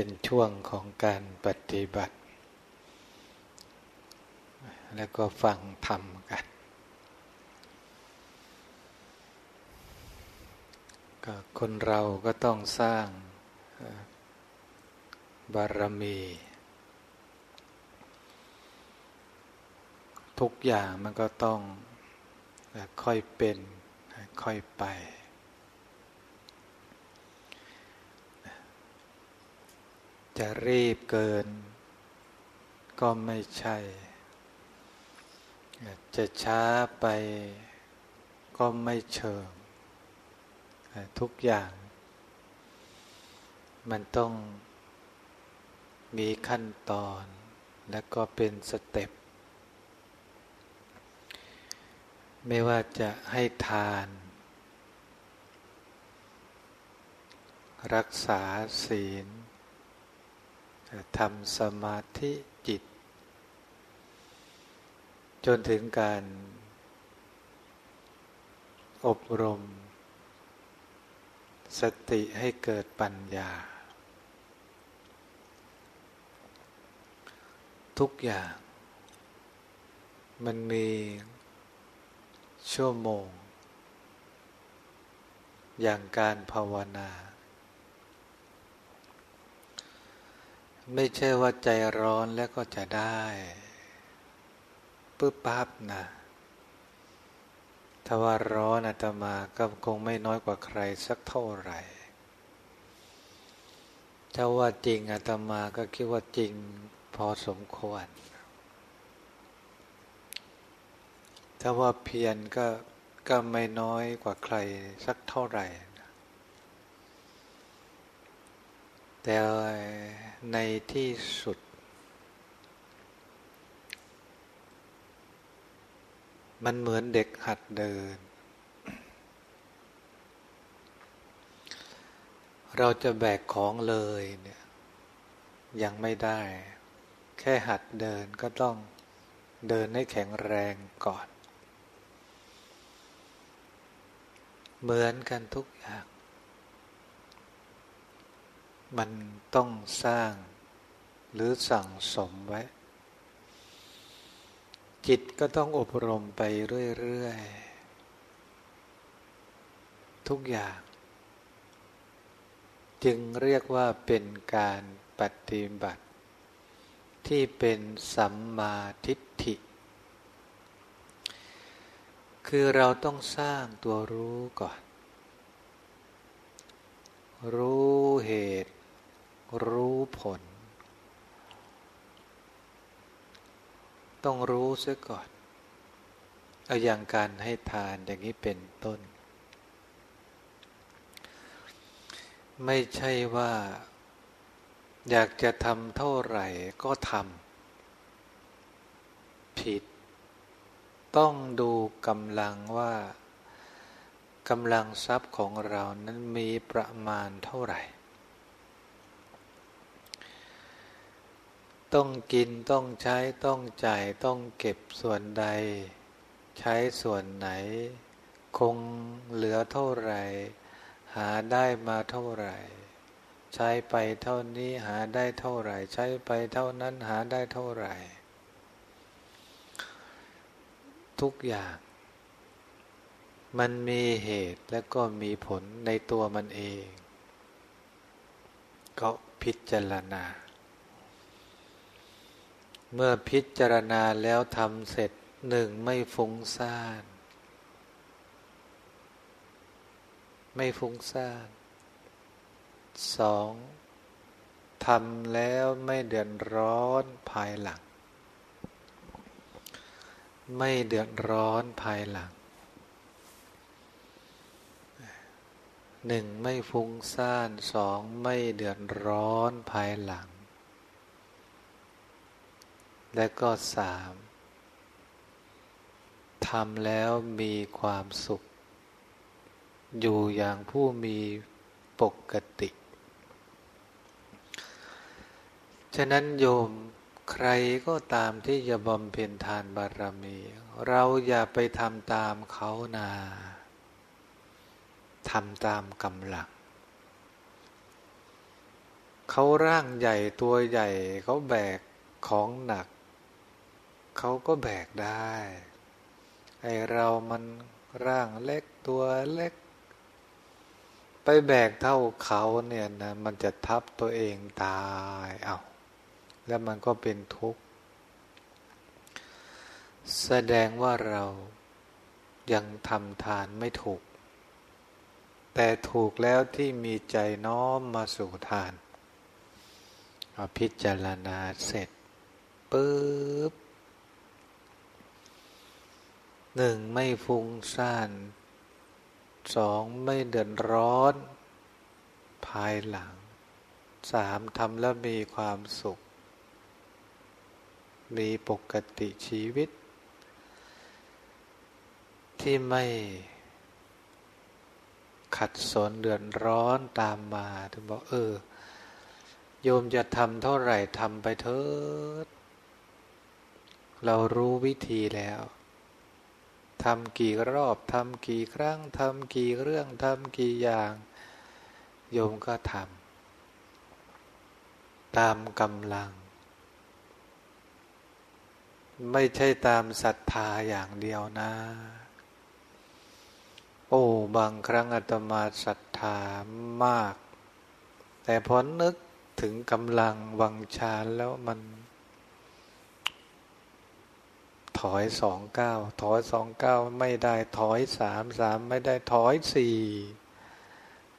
เป็นช่วงของการปฏิบัติ แล้วก็ฟังธรรมกัน ก็คนเราก็ต้องสร้างบารมี ทุกอย่างมันก็ต้องค่อยเป็นค่อยไป จะรีบเกิน ก็ไม่ใช่ จะช้าไปก็ไม่เชิง ทุกอย่าง มันต้องมีขั้นตอนและก็เป็นสเต็ป ไม่ว่าจะให้ทาน รักษาศีล ทำสมาธิจิต จนถึงการ อบรม สติให้เกิดปัญญา ทุกอย่าง มันมีชั่วโมง อย่างการภาวนา ไม่ใช่ว่าใจร้อนแล้วก็จะได้ปึ๊บปั๊บนะถ้าว่าร้อนอาตมาก็คงไม่น้อยกว่าใครสักเท่าไหร่ถ้าว่าจริงอาตมาก็คิดว่าจริงพอสมควร ถ้าว่าเพียรก็ก็ไม่น้อยกว่าใครสักเท่าไหร่ แต่ในที่สุด มันเหมือนเด็กหัดเดิน เราจะแบกของเลยเนี่ยยังไม่ได้ แค่หัดเดินก็ต้องเดินให้แข็งแรงก่อน เหมือนกันทุกอย่าง มันต้องสร้างหรือสั่งสมไว้ จิตก็ต้องอบรมไปเรื่อย ๆ ทุกอย่าง จึงเรียกว่าเป็นการปฏิบัติ ที่เป็นสัมมาทิฏฐิ คือเราต้องสร้างตัวรู้ก่อน รู้เหตุ รู้ผล ต้องรู้เสียก่อนเอาอย่างการให้ทานอย่างนี้เป็นต้น ไม่ใช่ว่า อยากจะทำเท่าไหร่ก็ทำผิด ต้องดูกำลังว่ากำลังทรัพย์ของเรานั้นมีประมาณเท่าไหร่ ต้องกินต้องใช้ต้องจ่ายต้องเก็บส่วนใด ใช้ส่วนไหน คงเหลือเท่าไหร่ หาได้มาเท่าไหร่ ใช้ไปเท่านี้หาได้เท่าไหร่ ใช้ไปเท่านั้นหาได้เท่าไหร่ ทุกอย่าง มันมีเหตุและก็มีผลในตัวมันเอง ก็พิจารณา เมื่อพิจารณาแล้วทำเสร็จหนึ่งไม่ฟุ้งซ่าน ไม่ฟุ้งซ่านสองทำแล้วไม่เดือดร้อนภายหลัง ไม่เดือดร้อนภายหลังหนึ่งไม่ฟุ้งซ่านสองไม่เดือดร้อนภายหลัง และก็สามทำแล้วมีความสุข อยู่อย่างผู้มีปกติ ฉะนั้นโยมใครก็ตามที่จะบำเพ็ญทานบารมี เราอย่าไปทำตามเขานาทำตามกำลังเขาร่างใหญ่ตัวใหญ่เขาแบกของหนัก เขาก็แบกได้ ไอเรามันร่างเล็กตัวเล็ก ไปแบกเท่าเขาเนี่ยนะมันจะทับตัวเองตายเอาแล้วมันก็เป็นทุกข์ แสดงว่าเรายังทำทานไม่ถูก แต่ถูกแล้วที่มีใจน้อมมาสู่ทาน พิจารณาเสร็จปุ๊บ หนึ่งไม่ฟุ้งซ่านสองไม่เดือดร้อน ภายหลังสามทำแล้วมีความสุข มีปกติชีวิต ที่ไม่ขัดสนเดือดร้อนตามมาถึงบอกเออ โยมจะทำเท่าไหร่ทำไปเถิด เรารู้วิธีแล้ว ทำกี่รอบทำกี่ครั้งทำกี่เรื่องทำกี่อย่าง โยมก็ทำตามกำลัง ไม่ใช่ตามศรัทธาอย่างเดียวนะ โอ้บางครั้งอาตมาศรัทธามาก แต่พอนึกถึงกำลังวังชาแล้วมัน ถอยสองเก้าถอยสองเก้าไม่ได้ถอยสามสามไม่ได้ถอยสี่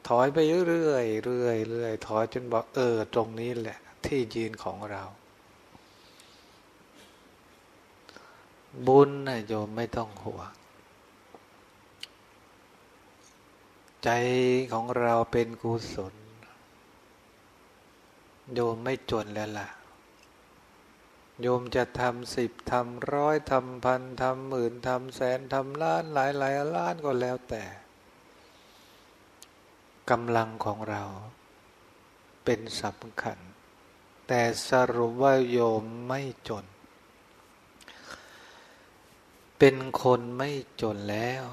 ถอยไปเรื่อยเรื่อยเรื่อยถอยจนบอกเออตรงนี้แหละ ที่ยืนของเรา บุญนะโยมไม่ต้องห่วงใจของเราเป็นกุศล โยมไม่จนแล้วล่ะ โยมจะทำสิบทำร้อยทำพันทำหมื่นทำแสนทำล้านหลายหลายล้านก็แล้วแต่กำลังของเราเป็นสำคัญ แต่สรุปว่าโยมไม่จน เป็นคนไม่จนแล้ว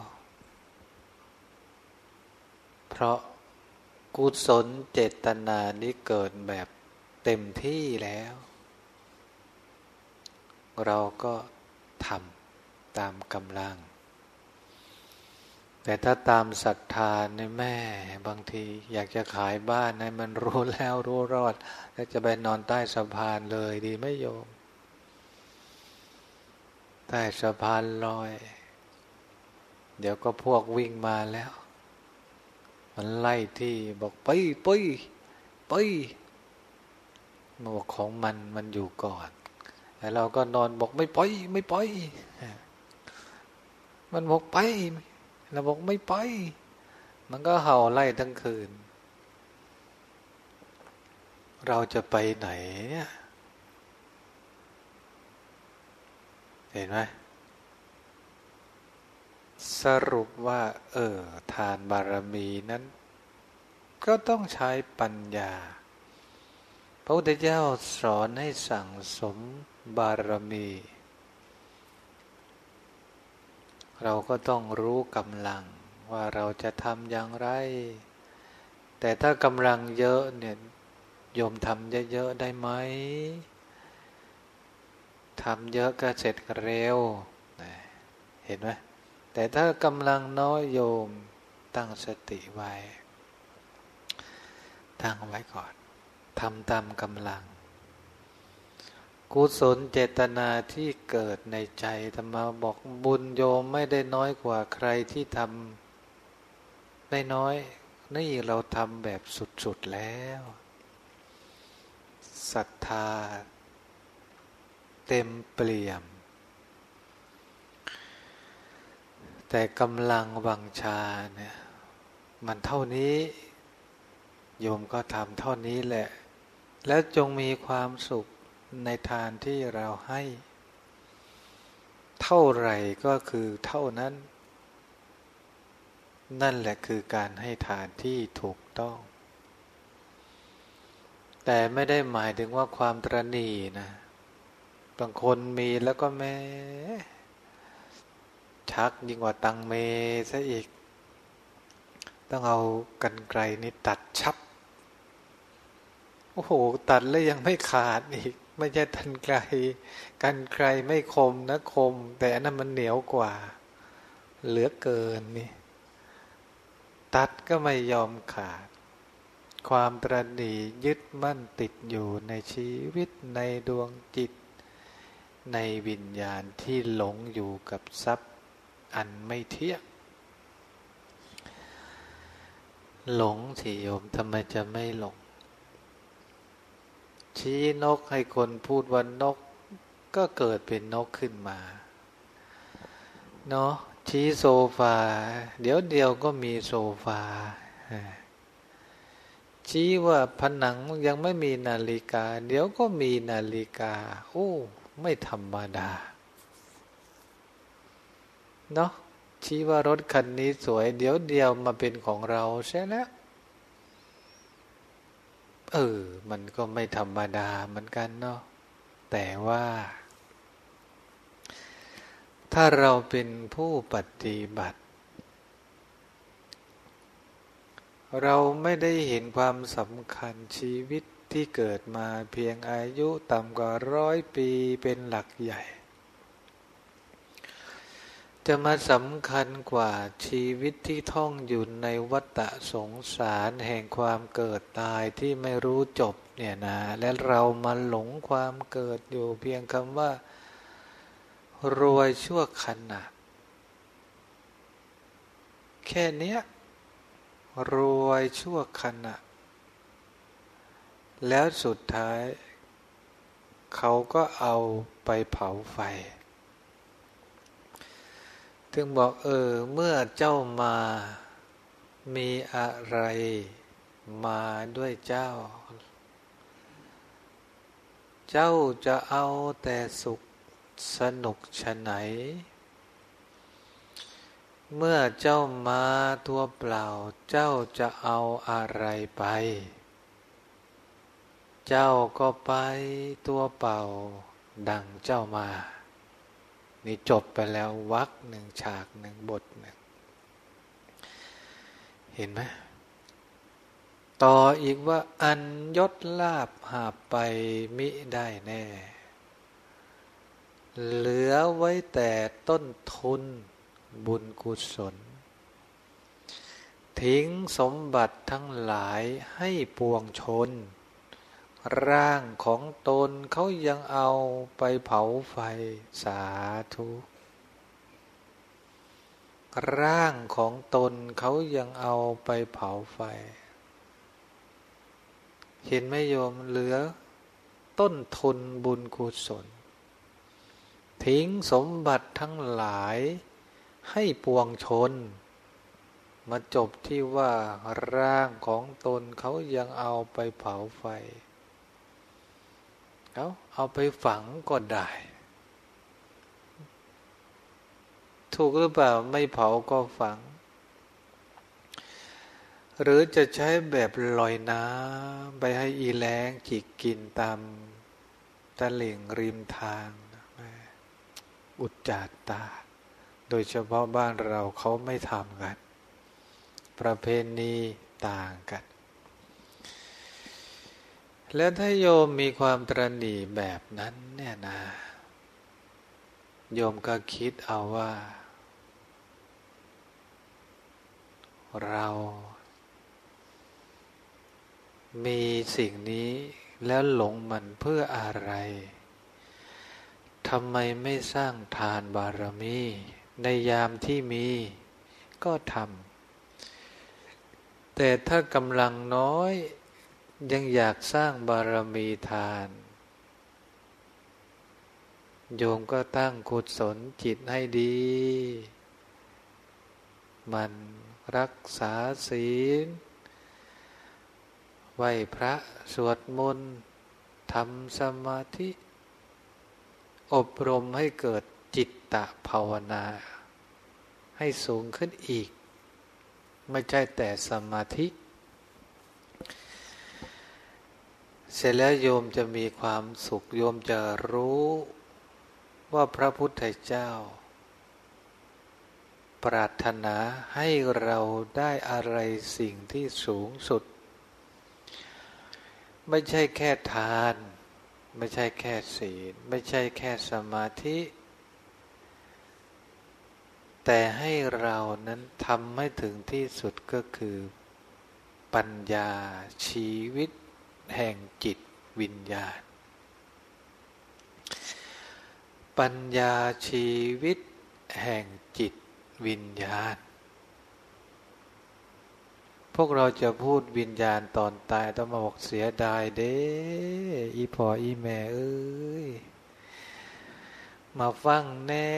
เพราะกุศลเจตนานี้เกิดแบบเต็มที่แล้ว เราก็ทำตามกำลัง แต่ถ้าตามศรัทธาในแม่บางที อยากจะขายบ้านให้มันรู้แล้วรู้รอด แล้วจะไปนอนใต้สะพานเลยดีไม่โยม ใต้สะพานลอย เดี๋ยวก็พวกวิ่งมาแล้ว มันไล่ที่บอกไปไปไปมาบอกของมันมันอยู่ก่อน แต่เราก็นอนบอกไม่ไปไม่ไปมันบอกไป เราบอกไม่ไปมันก็เห่าไล่ทั้งคืน เราจะไปไหนเนี่ยเห็นไหมสรุปว่า เออ ทานบารมีนั้น ก็ต้องใช้ปัญญา พระพุทธเจ้าสอนให้สั่งสม บารมี เราก็ต้องรู้กำลังว่าเราจะทำอย่างไร แต่ถ้ากำลังเยอะเนี่ยโยมทำเยอะๆได้ไหมทำเยอะก็เสร็จเร็ว เห็นไหมแต่ถ้ากำลังน้อยโยมตั้งสติไว้ ตั้งไว้ก่อนทำตามกำลัง กุศลเจตนาที่เกิดในใจธรรมาบอกบุญโยมไม่ได้น้อยกว่าใครที่ทำไม่น้อย นี่เราทำแบบสุด ๆ แล้วศรัทธา เต็มเปี่ยม แต่กำลังวังชาเนี่ยมันเท่านี้ โยมก็ทำเท่านี้แหละ แล้วจงมีความสุข ในทานที่เราให้ เท่าไหร่ก็คือเท่านั้น นั่นแหละคือการให้ทานที่ถูกต้อง แต่ไม่ได้หมายถึงว่าความตรณีนะบางคนมีแล้วก็แม่ชักยิ่งกว่าตังเมซะอีก ต้องเอากันไกลนี่ตัดชับ โอ้โห ตัดแล้วยังไม่ขาดอีก ไม่ใช่ตันไกลกันไกลไม่คมนะคม แต่อันนั้นมันเหนียวกว่า เหลือเกินนี่ ตัดก็ไม่ยอมขาด ความตรณียึดมั่นติดอยู่ในชีวิตในดวงจิต ในวิญญาณที่หลงอยู่กับทรัพย์อันไม่เที่ยงหลงสิโยมทำไมจะไม่หลง ชี้นกให้คนพูดว่านก ก็เกิดเป็นนกขึ้นมา เนาะชี้โซฟา เดี๋ยวเดียวก็มีโซฟา ชี้ว่าผนังยังไม่มีนาฬิกา เดี๋ยวก็มีนาฬิกา โอ้ ไม่ธรรมดา เนาะชี้ว่ารถคันนี้สวย เดี๋ยวเดียวมาเป็นของเราใช่แล้ว เออ มันก็ไม่ธรรมดาเหมือนกันเนาะแต่ว่า ถ้าเราเป็นผู้ปฏิบัติ เราไม่ได้เห็นความสำคัญชีวิตที่เกิดมาเพียงอายุต่ำกว่าร้อยปีเป็นหลักใหญ่ จะมาสำคัญกว่าชีวิตที่ท่องอยู่ในวัฏสงสารแห่งความเกิดตายที่ไม่รู้จบเนี่ยนะ และเรามาหลงความเกิดอยู่เพียงคำว่า รวยชั่วขณะแค่เนี้ยรวยชั่วขณะ แล้วสุดท้าย เขาก็เอาไปเผาไฟ ถึงบอกเออ เมื่อเจ้ามา มีอะไรมาด้วยเจ้า เจ้าจะเอาแต่สุขสนุกชะไหน เมื่อเจ้ามาตัวเปล่า เจ้าจะเอาอะไรไป เจ้าก็ไปตัวเปล่า ดังเจ้ามา นี่จบไปแล้ววักหนึ่งฉากหนึ่งบทหนึ่งเห็นไหมต่ออีกว่า อันยศลาบหาไปมิได้แน่ เหลือไว้แต่ต้นทุนบุญกุศล ทิ้งสมบัติทั้งหลายให้ปวงชน ร่างของตนเขายังเอาไปเผาไฟสาธุ ร่างของตนเขายังเอาไปเผาไฟ เห็นไหมโยมเหลือ ต้นทุนบุญกุศล ทิ้งสมบัติทั้งหลายให้ปวงชน มาจบที่ว่าร่างของตนเขายังเอาไปเผาไฟ เอาเอาไปฝังก็ได้ ถูกหรือเปล่าไม่เผาก็ฝัง หรือจะใช้แบบลอยน้ำไปให้อีแรงจิกกินตามตะเหล่งริมทาง อุจจาตา โดยเฉพาะบ้านเราเขาไม่ทำกัน ประเพณีต่างกัน แล้วถ้าโยมมีความตรณีแบบนั้นเนี่ยนะโยมก็คิดเอาว่า เรา มีสิ่งนี้แล้วหลงมันเพื่ออะไรทำไมไม่สร้างทานบารมี ในยามที่มีก็ทำแต่ถ้ากำลังน้อย ยังอยากสร้างบารมีทาน โยมก็ตั้งกุศลจิตให้ดี มันรักษาศีล ไหวพระสวดมนต์ทำสมาธิ อบรมให้เกิดจิตตะภาวนา ให้สูงขึ้นอีก ไม่ใช่แต่สมาธิ เสร็จแล้วโยมจะมีความสุขโยมจะรู้ว่าพระพุทธเจ้า ปรารถนาให้เราได้อะไรสิ่งที่สูงสุด ไม่ใช่แค่ทาน ไม่ใช่แค่ศีล ไม่ใช่แค่สมาธิ แต่ให้เรานั้นทำให้ถึงที่สุดก็คือ ปัญญาชีวิต แห่งจิตวิญญาณ ปัญญาชีวิตแห่งจิตวิญญาณ พวกเราจะพูดวิญญาณตอนตายต้องมาบอกเสียดายเด้อีพออีแม่เอ้ยมาฟังแน่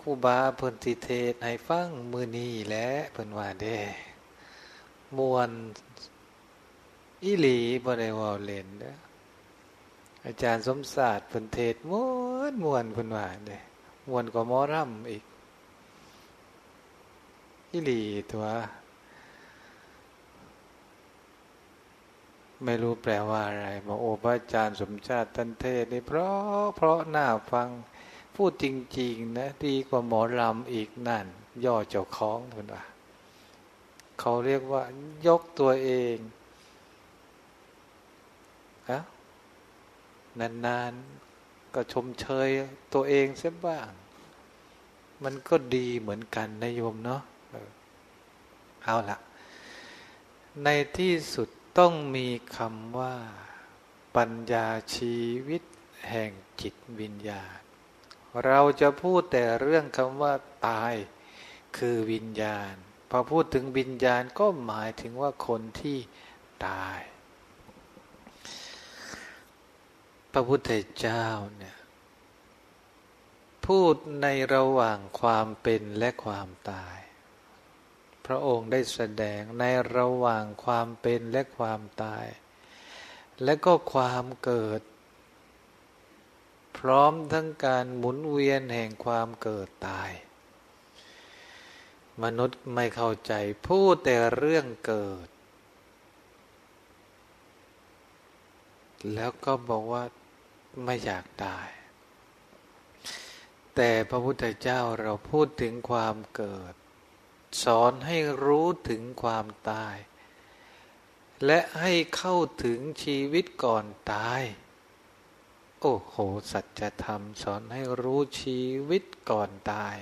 คูบาเพิ่นสิเทศให้ฟังมือนี้และเพิ่นว่าเด้มวน อีหลีบ่ได้ว่าเล่นเด้ออาจารย์สมศาสตร์เพิ่นเทศมวนมวนเพิ่นว่าเด้มวนกว่าหมอร่ำอีกอีหลีตัว ไม่รู้แปลว่าอะไรบอกโอ้พระอาจารย์สมชาติตันเทศนี่เพราะเพราะหน้าฟังพูดจริง ๆ นะดีกว่าหมอลำอีกนั่น ย่อเจ้าของคนว่าเขาเรียกว่ายกตัวเอง อะนานๆก็ชมเชยตัวเองเสียบ้าง มันก็ดีเหมือนกันนะโยมเนาะเอาละในที่สุดต้องมีคำว่า ปัญญาชีวิตแห่งจิตวิญญาณ เราจะพูดแต่เรื่องคำว่า ตายคือวิญญาณ พอพูดถึงวิญญาณก็หมายถึงว่าคนที่ตาย พ ระพุทธเจ้าเนี่ยพูดในระหว่างความเป็นและความตาย พระองค์ได้แสดงในระหว่างความเป็นและความตาย และก็ความเกิด พร้อมทั้งการหมุนเวียนแห่งความเกิดตาย มนุษย์ไม่เข้าใจพูดแต่เรื่องเกิด แล้วก็บอกว่า ไม่อยากตาย แต่พระพุทธเจ้าเราพูดถึงความเกิด สอนให้รู้ถึงความตาย และให้เข้าถึงชีวิตก่อนตาย โอ้โห สัจธรรมสอนให้รู้ชีวิตก่อนตาย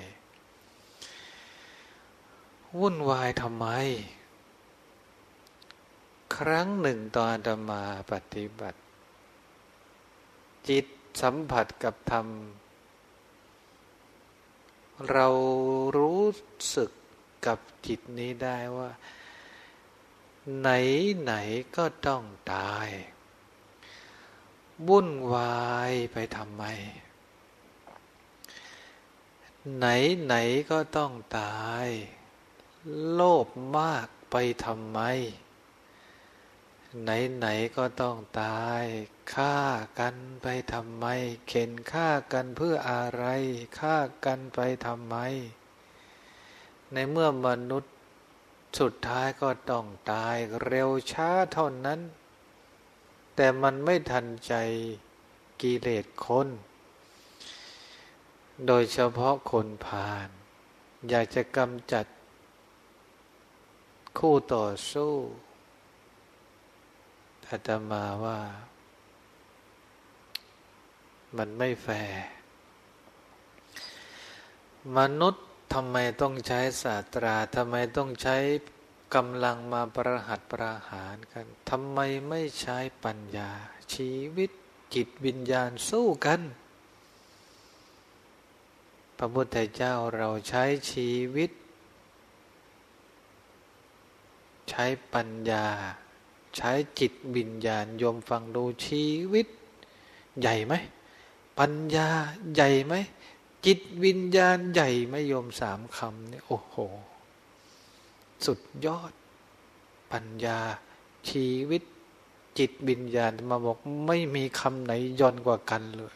วุ่นวายทำไมครั้งหนึ่งตอนดมาปฏิบัติ จิตสัมผัสกับธรรม เรารู้สึกกับจิตนี้ได้ว่า ไหนไหนก็ต้องตายวุ่นวายไปทำไม ไหนไหนก็ต้องตาย โลภมากไปทำไม ไหนไหนก็ต้องตายฆ่ากันไปทำไม เข็นฆ่ากันเพื่ออะไรฆ่ากันไปทำไม ในเมื่อมนุษย์สุดท้ายก็ต้องตายเร็วช้าเท่านั้น แต่มันไม่ทันใจกิเลสคน โดยเฉพาะคนผ่าน อยากจะกำจัดคู่ต่อสู้ อาตมาว่า มันไม่แฟร์มนุษย์ทำไมต้องใช้ศาสตราทำไมต้องใช้กำลังมาประหัตประหารกันทำไมไม่ใช้ปัญญา ชีวิตจิตวิญญาณสู้กัน พระพุทธเจ้าเราใช้ชีวิต ใช้ปัญญา ใช้จิตวิญญาณยมฟังดูชีวิต ใหญ่ไหม ปัญญาใหญ่ไหม จิตวิญญาณใหญ่ไหมโยมสามคำเนี่ยโอ้โห สุดยอด ปัญญาชีวิต จิตวิญญาณมาบอกไม่มีคำไหนย่อนกว่ากันเลย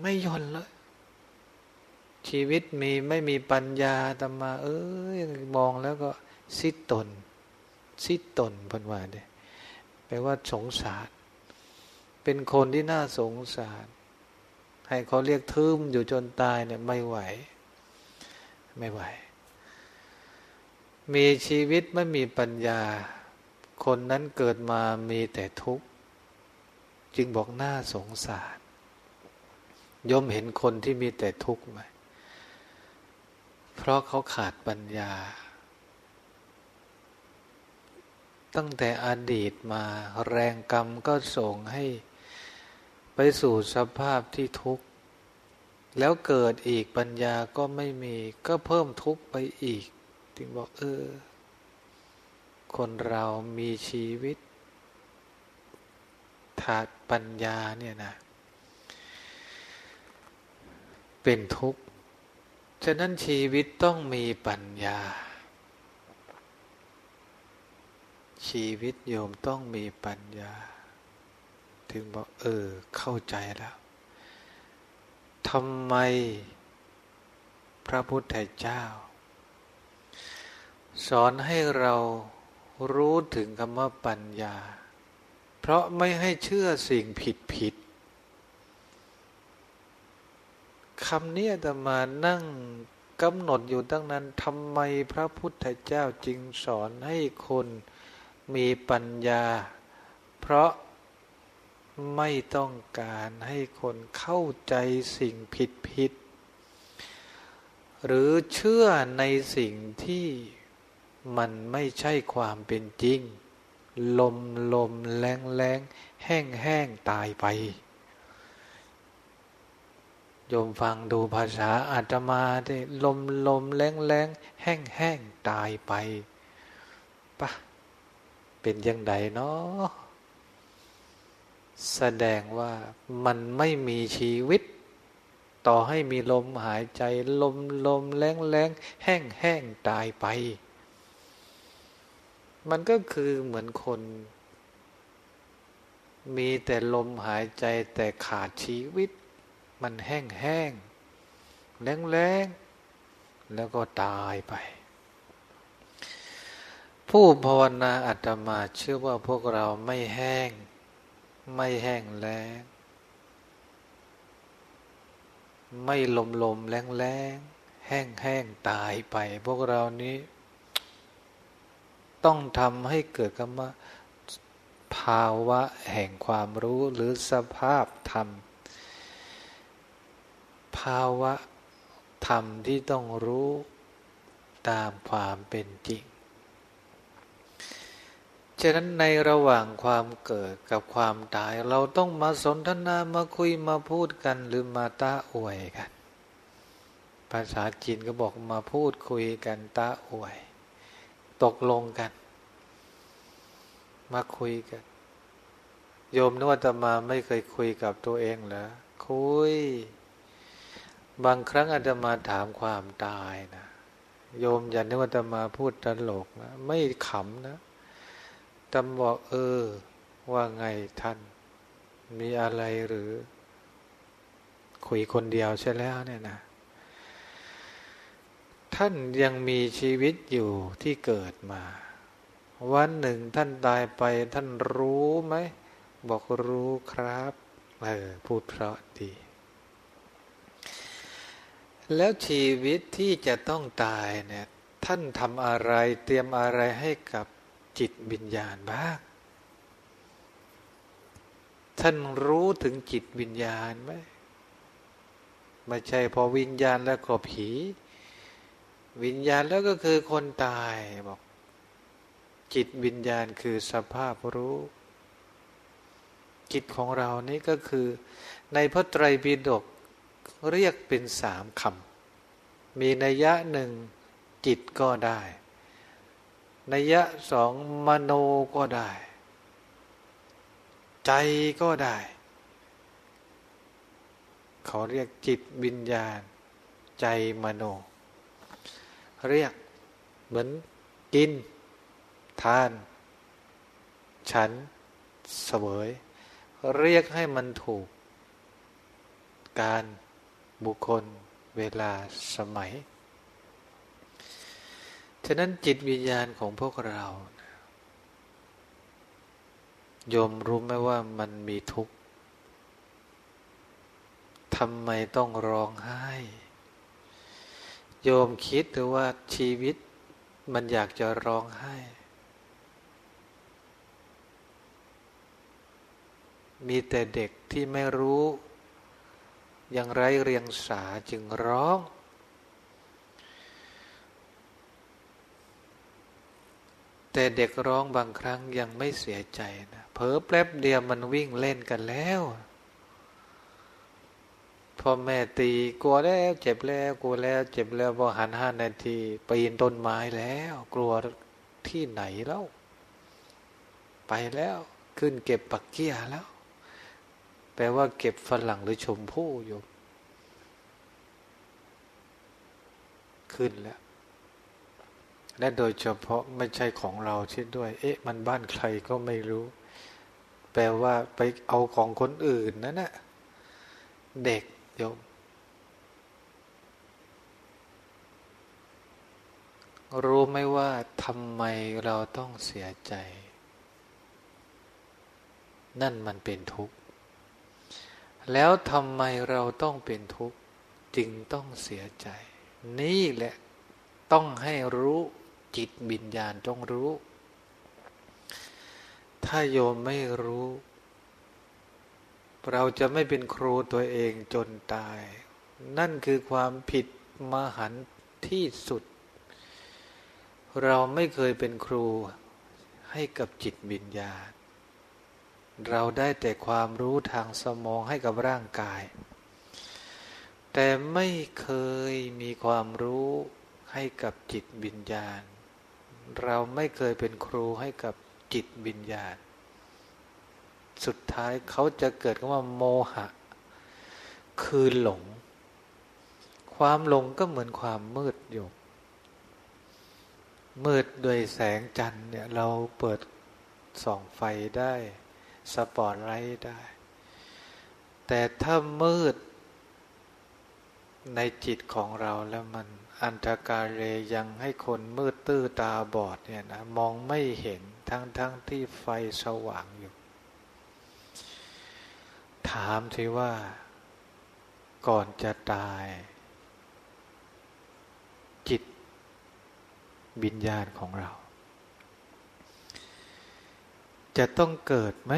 ไม่ย่อนเลยชีวิตมีไม่มีปัญญาตมา เอ้ยมองแล้วก็ สิตน สิตนพันว่าเนี่ยแปลว่าสงสาร เป็นคนที่น่าสงสาร ให้เขาเรียกทึมอยู่จนตายเนี่ยไม่ไหว ไม่ไหว มีชีวิตไม่มีปัญญา คนนั้นเกิดมามีแต่ทุกข์ จึงบอกน่าสงสารยมเห็นคนที่มีแต่ทุกข์ไหม เพราะเขาขาดปัญญา ตั้งแต่อดีตมาแรงกรรมก็ส่งให้ไปสู่สภาพที่ทุกข์ แล้วเกิดอีกปัญญาก็ไม่มีก็เพิ่มทุกข์ไปอีกจึงบอกเออ คนเรามีชีวิตถาดปัญญาเนี่ยนะ เป็นทุกข์ ฉะนั้นชีวิตต้องมีปัญญา ชีวิตโยมต้องมีปัญญา ถึงบอกเออ เข้าใจแล้วทำไมพระพุทธเจ้า สอนให้เรารู้ถึงคำว่าปัญญา เพราะไม่ให้เชื่อสิ่งผิดผิดคำนี้จะมานั่งกำหนดอยู่ตั้งนั้นทำไมพระพุทธเจ้าจึงสอนให้คน มีปัญญา เพราะไม่ต้องการให้คนเข้าใจสิ่งผิดผิด หรือเชื่อในสิ่งที่มันไม่ใช่ความเป็นจริง ลมลมแรงแรงแห้งแห้งตายไปโยมฟังดูภาษาอาตมาได้ลมลมแรงแรงแห้งแห้งตายไปปะ เป็นยังไงเนาะแสดงว่ามันไม่มีชีวิต ต่อให้มีลมหายใจ ลมลมแรงแรงแห้งแห้งตายไป มันก็คือเหมือนคน มีแต่ลมหายใจแต่ขาดชีวิต มันแห้งแห้งแรงแรงแล้วก็ตายไป ผู้ภาวนาอัตมาเชื่อว่าพวกเราไม่แห้ง ไม่แห้งแล้ง ไม่ลมลมแรงแรงแห้งแห้งตายไป พวกเรานี้ ต้องทำให้เกิดคำว่าภาวะแห่งความรู้หรือสภาพธรรม ภาวะธรรมที่ต้องรู้ตามความเป็นจริง ฉะนั้นในระหว่างความเกิดกับความตาย เราต้องมาสนทนามาคุยมาพูดกันหรือมาตาอวยกัน ภาษาจีนก็บอกมาพูดคุยกันตาอวย ตกลงกัน มาคุยกัน โยมนึกวดมาไม่เคยคุยกับตัวเองเหรอคุย บางครั้งอาตมาถามความตายนะโยมอย่านึกว่าตมาพูดตลกนะไม่ขำนะ ตำบอกเออ ว่าไงท่าน มีอะไรหรือ คุยคนเดียวใช่แล้วเนี่ยนะ ท่านยังมีชีวิตอยู่ที่เกิดมา วันหนึ่งท่านตายไปท่านรู้ไหม บอกรู้ครับเออพูดเพราะดี แล้วชีวิตที่จะต้องตายเนี่ย ท่านทำอะไรเตรียมอะไรให้กับ จิตวิญญาณบ้างท่านรู้ถึงจิตวิญญาณไหมไม่ใช่พอวิญญาณแล้วก็ผี วิญญาณแล้วก็คือคนตายบอก จิตวิญญาณคือสภาพรู้ จิตของเรานี่ก็คือ ในพระไตรปิฎกเรียกเป็นสามคำมีนัยยะหนึ่งจิตก็ได้ นัยยะสองมโนก็ได้ ใจก็ได้ เขาเรียกจิตวิญญาณ ใจมโน เรียกเหมือนกิน ทาน ฉันเสวย เรียกให้มันถูก การบุคคลเวลาสมัย ฉะนั้นจิตวิญญาณของพวกเราโยมรู้ไหมว่ามันมีทุกข์ทำไมต้องร้องไห้ โยมคิดหรือว่าชีวิตมันอยากจะร้องไห้ มีแต่เด็กที่ไม่รู้ ยังไร้เรียงสาจึงร้อง แต่เด็กร้องบางครั้งยังไม่เสียใจนะเผลอแป๊บเดียวมันวิ่งเล่นกันแล้วพ่อแม่ตีกลัวแล้วเจ็บแล้วกลัวแล้วเจ็บแล้วพอหันห้านาทีปีนต้นไม้แล้ว กลัวที่ไหนแล้ว ไปแล้วขึ้นเก็บปักเกี้ยแล้ว แปลว่าเก็บฝรั่งหรือชมพู่อยู่ ขึ้นแล้ว และโดยเฉพาะไม่ใช่ของเราเช่นด้วย เอ๊ะ มันบ้านใครก็ไม่รู้ แปลว่าไปเอาของคนอื่นนั่นแหะเด็กโยมรู้ไหมว่าทำไมเราต้องเสียใจ นั่นมันเป็นทุกข์ แล้วทำไมเราต้องเป็นทุกข์จึงต้องเสียใจ นี่แหละต้องให้รู้ จิตบิญญาณต้องรู้ ถ้าโยมไม่รู้ เราจะไม่เป็นครูตัวเองจนตาย นั่นคือความผิดมหันที่สุด เราไม่เคยเป็นครูให้กับจิตบิญญาณ เราได้แต่ความรู้ทางสมองให้กับร่างกาย แต่ไม่เคยมีความรู้ให้กับจิตวิญญาณ เราไม่เคยเป็นครูให้กับจิตวิญญาณ สุดท้ายเขาจะเกิดคำว่า โมหะ คือหลง ความหลงก็เหมือนความมืดอยู่ มืดโดยแสงจันทร์เนี่ยเราเปิดส่องไฟได้ สปอร์ตไลท์ได้ แต่ถ้ามืดในจิตของเราแล้วมัน อันตรการเรยังให้คนมืดตื้อตาบอดเนี่ยนะมองไม่เห็นทั้งทั้งที่ไฟสว่างอยู่ ถามสิว่าก่อนจะตาย จิตบิญญาณของเรา จะต้องเกิดไหม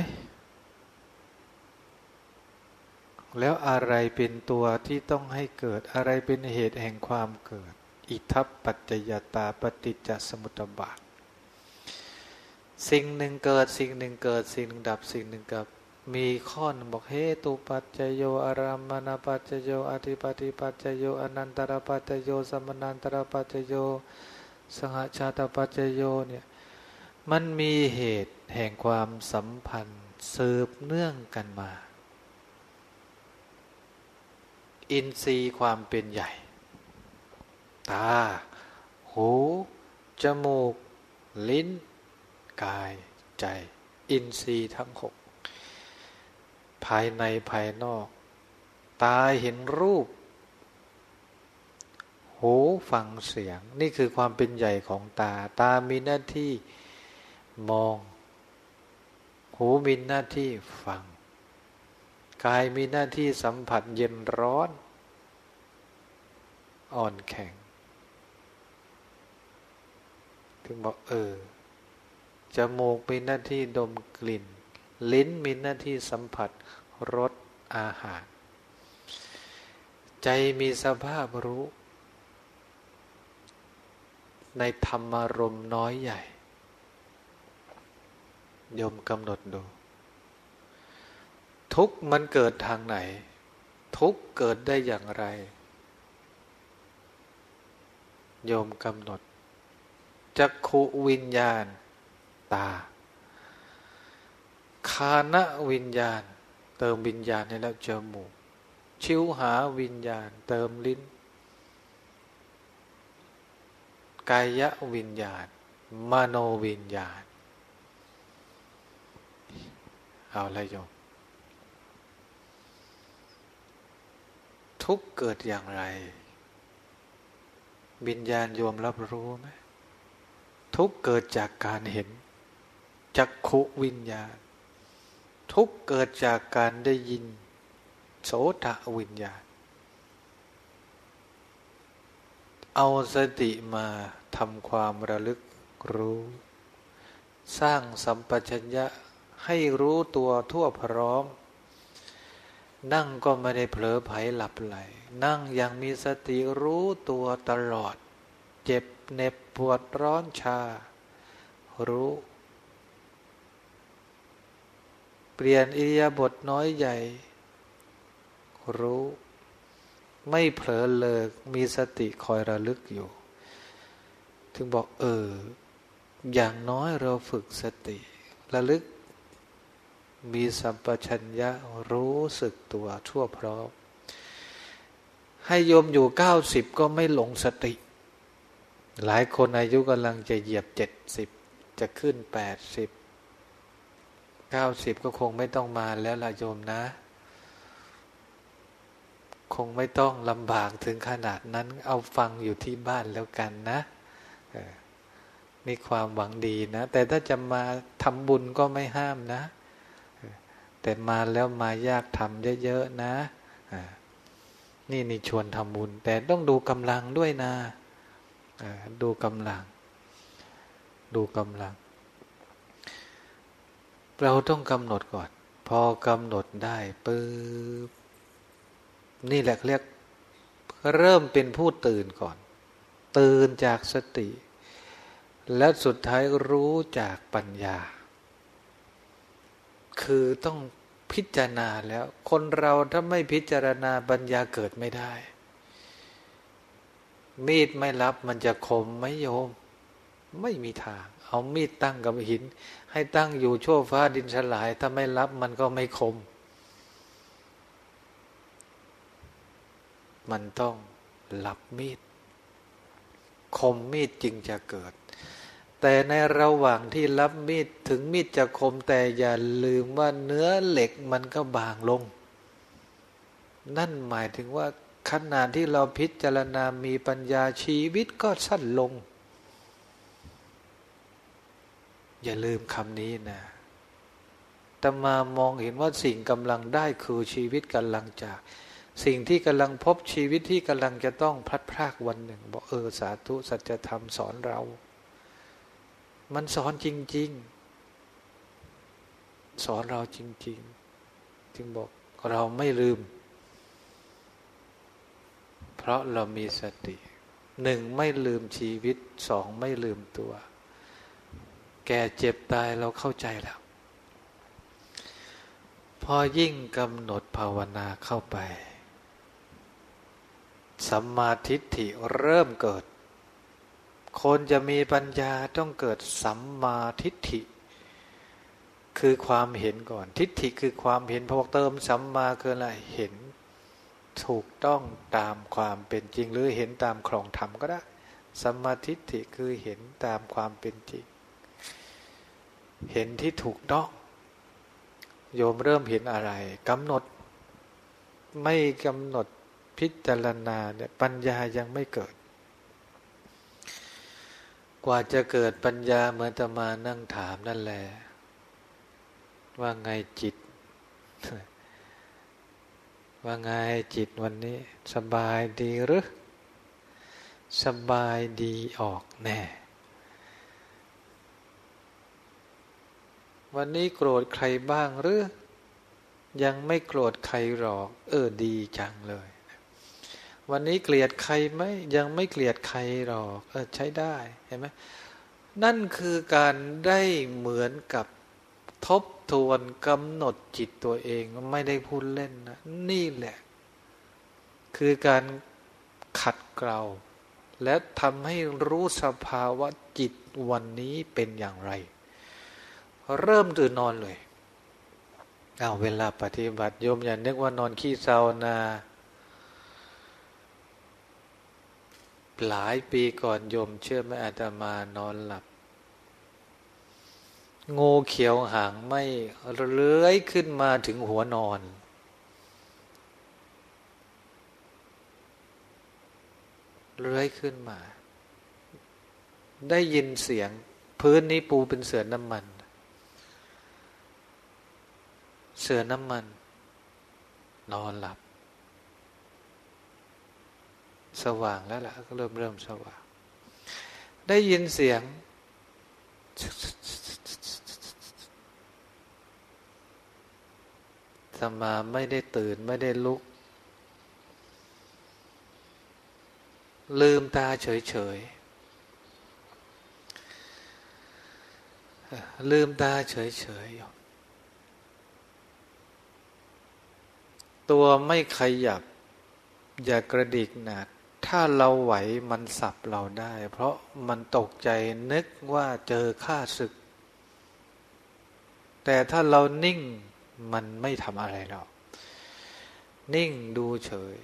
แล้วอะไรเป็นตัวที่ต้องให้เกิดอะไรเป็นเหตุแห่งความเกิด อิทัปปัจจยตาปฏิจจสมุตบาท สิ่งหนึ่งเกิดสิ่งหนึ่งเกิดสิ่งหนึ่งดับสิ่งหนึ่งกับมีข้อนบอกเฮตุปัจจโยอารามณปัจจโยอธิปติปัจจโยอนันตระปัจจโยสมนันตระปัจจโยสหชาตปัจจโยเนี่ยมันมีเหตุแห่งความสัมพันธ์สืบเนื่องกันมา อินทรีย์ความเป็นใหญ่ ตา หู จมูก ลิ้น กาย ใจ อินทรีย์ทั้งหก ภายในภายนอก ตาเห็นรูป หูฟังเสียง นี่คือความเป็นใหญ่ของตา ตามีหน้าที่มอง หูมีหน้าที่ฟังกายมีหน้าที่สัมผัสเย็นร้อน อ่อนแข็ง ถึงบอกเออ จมูกมีหน้าที่ดมกลิ่น ลิ้นมีหน้าที่สัมผัสรสอาหาร ใจมีสภาพรู้ ในธรรมารมน้อยใหญ่ โยมกำหนดดู ทุกมันเกิดทางไหน ทุกเกิดได้อย่างไร โยมกำหนดจักขุวิญญาณ ตา คานะวิญญาณ เติมวิญญาณให้แล้วจมูก ชิวหาวิญญาณ เติมลิ้น กายวิญญาณ มโนวิญญาณ เอาละโยม ทุกเกิดอย่างไร วิญญาณโยมรับรู้ไหมทุกเกิดจากการเห็น จักขุวิญญาณ ทุกเกิดจากการได้ยิน โสตวิญญาณ เอาสติมาทำความระลึกรู้ สร้างสัมปชัญญะให้รู้ตัวทั่วพร้อม นั่งก็ไม่ได้เผลอไผหลับไหล นั่งยังมีสติรู้ตัวตลอด เจ็บเหน็บปวดร้อนชา รู้ เปลี่ยนอิริยาบถน้อยใหญ่ รู้ ไม่เผลอเลิกมีสติคอยระลึกอยู่ ถึงบอกเออ อย่างน้อยเราฝึกสติ ระลึก มีสัมปชัญญะรู้สึกตัวทั่วพร้อม ให้โยมอยู่เก้าสิบก็ไม่หลงสติ หลายคนอายุกำลังจะเหยียบเจ็ดสิบจะขึ้นแปดสิบเก้าสิบก็คงไม่ต้องมาแล้วล่ะโยมนะ คงไม่ต้องลำบากถึงขนาดนั้น เอาฟังอยู่ที่บ้านแล้วกันนะมีความหวังดีนะ แต่ถ้าจะมาทำบุญก็ไม่ห้ามนะ แต่มาแล้วมายากทำเยอะๆนะนี่นี่ชวนทำบุญ แต่ต้องดูกำลังด้วยนะดูกำลัง ดูกำลัง เราต้องกำหนดก่อน พอกำหนดได้ปึ๊บนี่แหละเรียก เริ่มเป็นผู้ตื่นก่อน ตื่นจากสติ และสุดท้ายรู้จากปัญญา คือต้องพิจารณาแล้ว คนเราถ้าไม่พิจารณาปัญญาเกิดไม่ได้ มีดไม่รับมันจะคมไหมโยม ไม่มีทาง เอามีดตั้งกับหิน ให้ตั้งอยู่ชั่วฟ้าดินสลาย ถ้าไม่รับมันก็ไม่คม มันต้องรับมีด คมมีดจึงจะเกิด แต่ในระหว่างที่รับมีดถึงมีดจะคมแต่อย่าลืมว่าเนื้อเหล็กมันก็บางลง นั่นหมายถึงว่าขณะที่เราพิจารณามีปัญญาชีวิตก็สั้นลง อย่าลืมคำนี้นะแต่มามองเห็นว่าสิ่งกำลังได้คือชีวิตกำลังจาก สิ่งที่กำลังพบชีวิตที่กำลังจะต้องพลัดพรากวันหนึ่งบอกเออสาธุสัจธรรมสอนเรา มันสอนจริง ๆ สอนเราจริง ๆ จึงบอกเราไม่ลืม เพราะเรามีสติหนึ่งไม่ลืมชีวิตสองไม่ลืมตัว แก่เจ็บตายเราเข้าใจแล้ว พอยิ่งกำหนดภาวนาเข้าไปสัมมาทิฏฐิเริ่มเกิด คนจะมีปัญญาต้องเกิดสัมมาทิฏฐิ คือความเห็นก่อน ทิฏฐิคือความเห็นพอเติมสัมมาคืออะไรเห็นถูกต้องตามความเป็นจริง หรือเห็นตามครองธรรมก็ได้สัมมาธิิคือเห็นตามความเป็นจริง เห็นที่ถูกต้อง โยมเริ่มเห็นอะไรกำหนด ไม่กำหนดพิจารณาเนี่ยปัญญายังไม่เกิด กว่าจะเกิดปัญญาเหมือนตมานั่งถามนั่นแหละ ว่าไงจิต ว่าไงจิตวันนี้ สบายดีหรือสบายดีออกแน่ วันนี้โกรธใครบ้างหรือ ยังไม่โกรธใครหรอก เออดีจังเลย วันนี้เกลียดใครไหมยังไม่เกลียดใครหรอกเออใช้ได้เห็นไหมนั่นคือการได้เหมือนกับทบทวนกำหนดจิตตัวเองไม่ได้พูดเล่นนะนี่แหละ คือการขัดเกลาและทำให้รู้สภาวะจิตวันนี้เป็นอย่างไร เริ่มตื่นนอนเลยเอาเวลาปฏิบัติโยมอย่านึกว่านอนขี้เศร้านา หลายปีก่อนโยมเชื่อไหมอาตมานอนหลับ งูเขียวหางไม่เลื้อยขึ้นมาถึงหัวนอน เลื้อยขึ้นมา ได้ยินเสียง พื้นนี้ปูเป็นเสือน้ำมัน เสือน้ำมัน นอนหลับ สว่างแล้วล่ะก็เริ่มเริ่มสว่าง ได้ยินเสียง สมาไม่ได้ตื่นไม่ได้ลุก ลืมตาเฉยๆ ลืมตาเฉยๆตัวไม่ขยับ อย่ากระดิกหนัก ถ้าเราไหวมันสับเราได้ เพราะมันตกใจนึกว่าเจอข้าศึก แต่ถ้าเรานิ่งมันไม่ทำอะไรหรอก นิ่งดูเฉย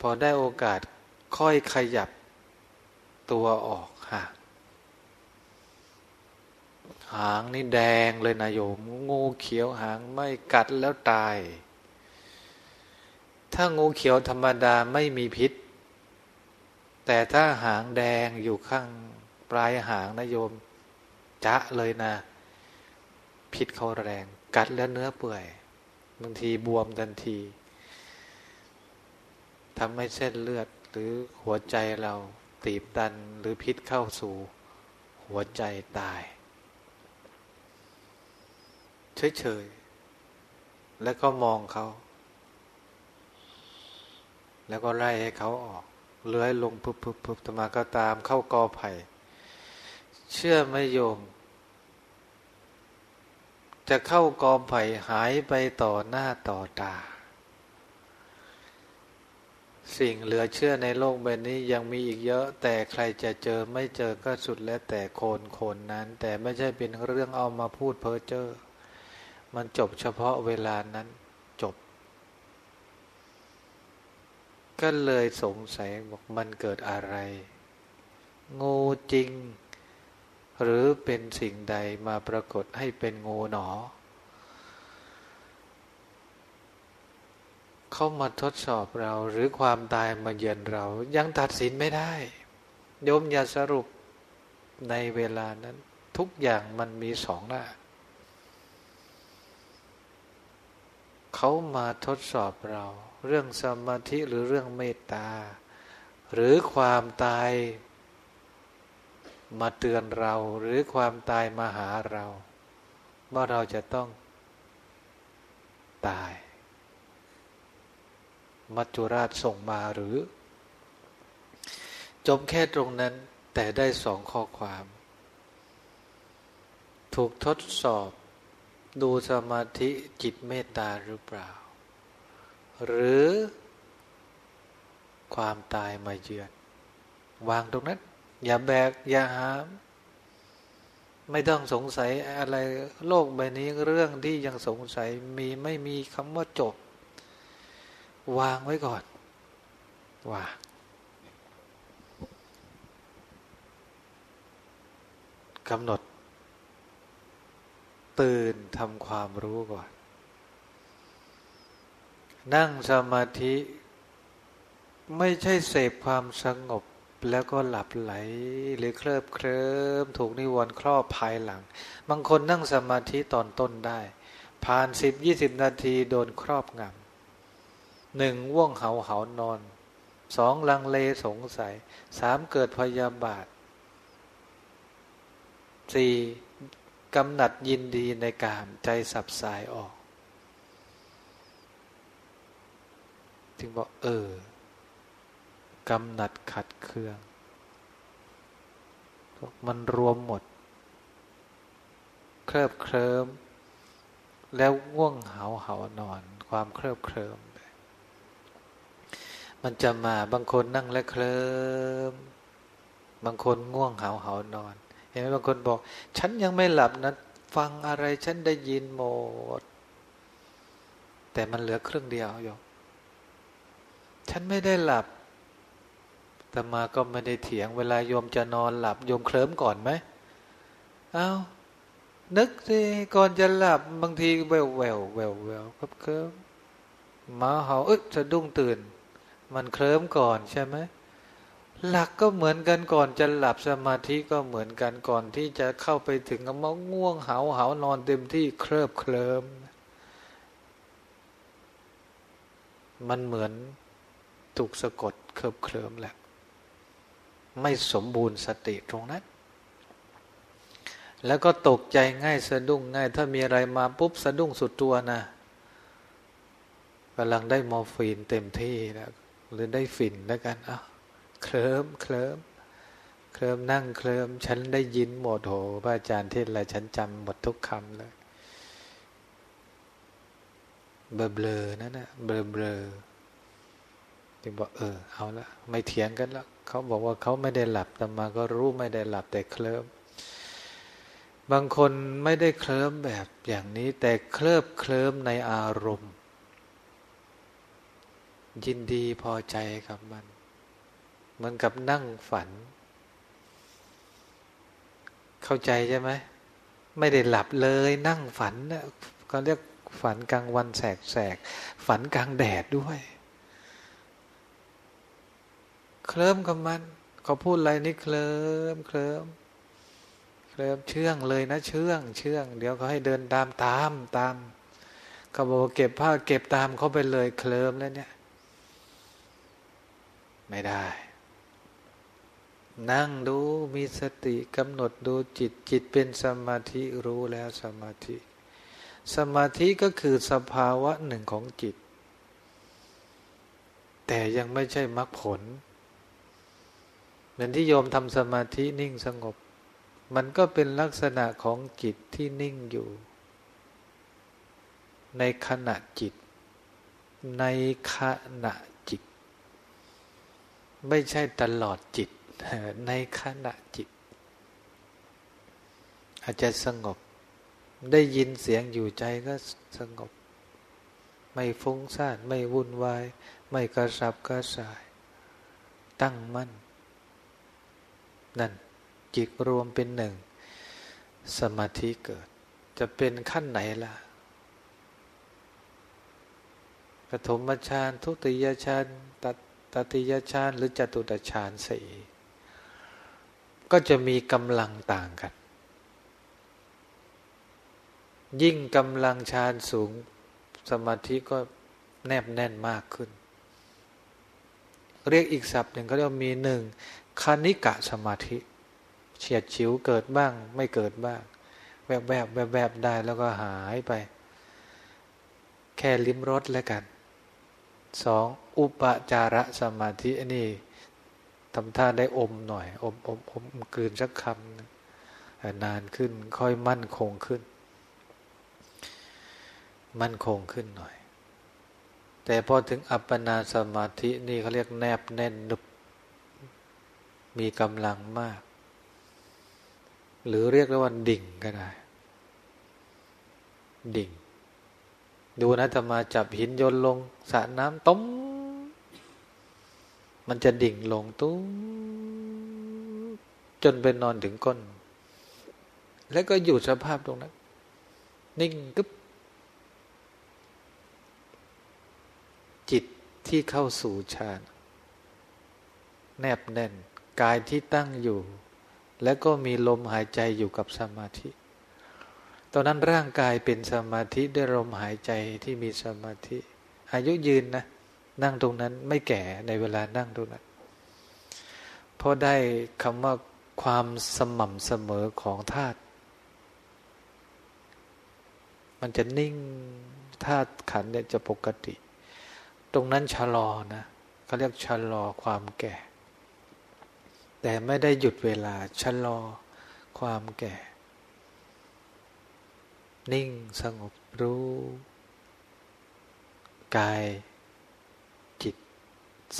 พอได้โอกาสค่อยขยับตัวออกห่างหางนี่แดงเลยนะโยม งูเขียวหางไม่กัดแล้วตาย ถ้างูเขียวธรรมดาไม่มีพิษ แต่ถ้าหางแดงอยู่ข้างปลายหางนะโยมจะเลยนะ พิษเขาแรง กัดแล้วเนื้อเปื่อยบางทีบวมทันทีทำให้เส้นเลือดหรือหัวใจเราตีบตันหรือพิษเข้าสู่ หัวใจตาย เฉยๆ แล้วก็มองเขา แล้วก็ไล่ให้เขาออก เลื้อยลงพุบพุบพุบธรรมาก็ตามเข้ากอไผ่ เชื่อไม่โยม จะเข้ากอไผ่หายไปต่อหน้าต่อตา สิ่งเหลือเชื่อในโลกใบนี้ยังมีอีกเยอะ แต่ใครจะเจอไม่เจอก็สุดแล้วแต่คนคนนั้น แต่ไม่ใช่เป็นเรื่องเอามาพูดเพ้อเจ้อมันจบเฉพาะเวลานั้น ก็เลยสงสัยบอกมันเกิดอะไร งูจริง หรือเป็นสิ่งใดมาปรากฏให้เป็นงูหนอ เขามาทดสอบเราหรือความตายมาเยือนเรา ยังตัดสินไม่ได้ โยมอย่าสรุปในเวลานั้น ทุกอย่างมันมีสองหน้า เขามาทดสอบเรา เรื่องสมาธิหรือเรื่องเมตตา หรือความตายมาเตือนเรา หรือความตายมาหาเรา ว่าเราจะต้องตาย มัจจุราชส่งมาหรือ จบแค่ตรงนั้นแต่ได้สองข้อความ ถูกทดสอบ ดูสมาธิจิตเมตตาหรือเปล่า หรือความตายมาเยือน วางตรงนั้น อย่าแบก อย่าหาม ไม่ต้องสงสัยอะไรโลกใบนี้เรื่องที่ยังสงสัยมีไม่มีคำว่าจบ วางไว้ก่อนวางกำหนด ตื่นทำความรู้ก่อน นั่งสมาธิไม่ใช่เสพความสงบแล้วก็หลับไหลหรือเคลิบเคลิ้มถูกนิวรณ์ครอบภายหลัง บางคนนั่งสมาธิตอนต้นได้ ผ่านสิบยี่สิบนาทีโดนครอบงำหนึ่งว่วงเหาเหานอนสองลังเลสงสัยสามเกิดพยาบาทสี่ กำหนัดยินดีในกามใจสับสายออก จึงบอกเออกำหนัดขัดเคือง มันรวมหมด เคลิบเคลิ้มแล้วง่วงเหาเหานอน ความเคลิบเคลิ้มมันจะมาบางคนนั่งและเคลิ้มบางคนง่วงเหาเหานอน ห็นไหมบางคนบอก ฉันยังไม่หลับนะ ฟังอะไรฉันได้ยินหมด แต่มันเหลือครึ่งเดียวโยมฉันไม่ได้หลับแต่มาก็ไม่ได้เถียง เวลาโยมจะนอนหลับโยมเคลิ้มก่อนไหมเอา้านึกสิก่อนจะหลับบางทีแววแววแววแววครับเคลิ้มมาเห่าเอ๊ะจะดุ้งตื่น มันเคลิ้มก่อนใช่ไหม หลักก็เหมือนกันก่อนจะหลับสมาธิก็เหมือนกันก่อนที่จะเข้าไปถึงก็มาง่วงเหาเหานอนเต็มที่เคลิบเคลิมมันเหมือนถูกสะกดเคลิบเคลิมแหละ ไม่สมบูรณ์สติตรงนั้น แล้วก็ตกใจง่ายสะดุ้งง่าย ถ้ามีอะไรมาปุ๊บสะดุ้งสุดตัวนะกำลังได้มอร์ฟีนเต็มที่แล้วหรือได้ฝิ่นแล้วกันอะ เคลิ้มเคลิ้มเคลิ้มนั่งเคลิ้มฉันได้ยินหมดโหพระอาจารย์เทศน์อะไรฉันจำหมดทุกคำเลยเบลอเบลอนั่นนะเบลอเบลอจึงบอกเออ เอาละไม่เถียงกันแล้วเขาบอกว่าเขาไม่ได้หลับแต่มาก็รู้ไม่ได้หลับแต่เคลิ้มบางคนไม่ได้เคลิ้มแบบอย่างนี้ แต่เคลิบเคลิ้มในอารมณ์ ยินดีพอใจกับมัน เหมือนกับนั่งฝัน เข้าใจใช่ไหมไม่ได้หลับเลยนั่งฝันเนี่ยเขาเรียกฝันกลางวันแสกแสกฝันกลางแดดด้วย เคลิ้มกับมันเขาพูดอะไรนี่เคลิ้มเคลิ้มเคลิ้มเชื่องเลยนะเชื่องเชื่อง เดี๋ยวเขาให้เดินตามตามตามเขาบอกเก็บผ้าเก็บตามเขาไปเลยเคลิ้มแล้วเนี่ย ไม่ได้ นั่งดูมีสติกำหนดดูจิตจิตเป็นสมาธิรู้แล้วสมาธิ สมาธิก็คือสภาวะหนึ่งของจิต แต่ยังไม่ใช่มรรคผลเหมือนที่โยมทำสมาธินิ่งสงบ มันก็เป็นลักษณะของจิตที่นิ่งอยู่ ในขณะจิต ในขณะจิต ไม่ใช่ตลอดจิต ในขณะจิต อาจจะสงบ ได้ยินเสียงอยู่ใจก็สงบ ไม่ฟุ้งซ่าน ไม่วุ่นวาย ไม่กระสับกระส่าย ตั้งมั่น นั่นจิตรวมเป็นหนึ่ง สมาธิเกิด จะเป็นขั้นไหนล่ะปฐมฌานทุติยฌานตติยฌานหรือจตุตฌานสี่ ก็จะมีกำลังต่างกัน ยิ่งกำลังฌานสูงสมาธิก็แนบแน่นมากขึ้น เรียกอีกศัพท์หนึ่งก็เรียกมีหนึ่งคณิกะสมาธิ เฉียดฉิวเกิดบ้างไม่เกิดบ้าง แวบแบบแวบแบบได้แล้วก็หายไป แค่ลิ้มรสแล้วกันสองอุปจาระสมาธิอันนี้ ทำท่าได้อมหน่อย อมอมอมกลืนสักคำนานขึ้น ค่อยมั่นคงขึ้น มั่นคงขึ้นหน่อย แต่พอถึงอัปปนาสมาธินี่เขาเรียกแนบแน่นนุบมีกำลังมาก หรือเรียกว่าดิ่งก็ได้ ดิ่ง ดูนะจะมาจับหินโยนลงสระน้ำต้ม มันจะดิ่งลงตู้จนไปนอนถึงก้น แล้วก็อยู่สภาพตรงนั้น นิ่งกึบจิตที่เข้าสู่ฌานแนบแน่น กายที่ตั้งอยู่ แล้วก็มีลมหายใจอยู่กับสมาธิ ตอนนั้นร่างกายเป็นสมาธิด้วยลมหายใจที่มีสมาธิ อายุยืนนะ นั่งตรงนั้นไม่แก่ในเวลานั่งตรงนั้นเพราะได้คำว่าความสม่ำเสมอของธาตุมันจะนิ่งธาตุขันเนี่ยจะปกติ ตรงนั้นชะลอนะเขาเรียกชะลอความแก่ แต่ไม่ได้หยุดเวลาชะลอความแก่ นิ่งสงบรู้ กาย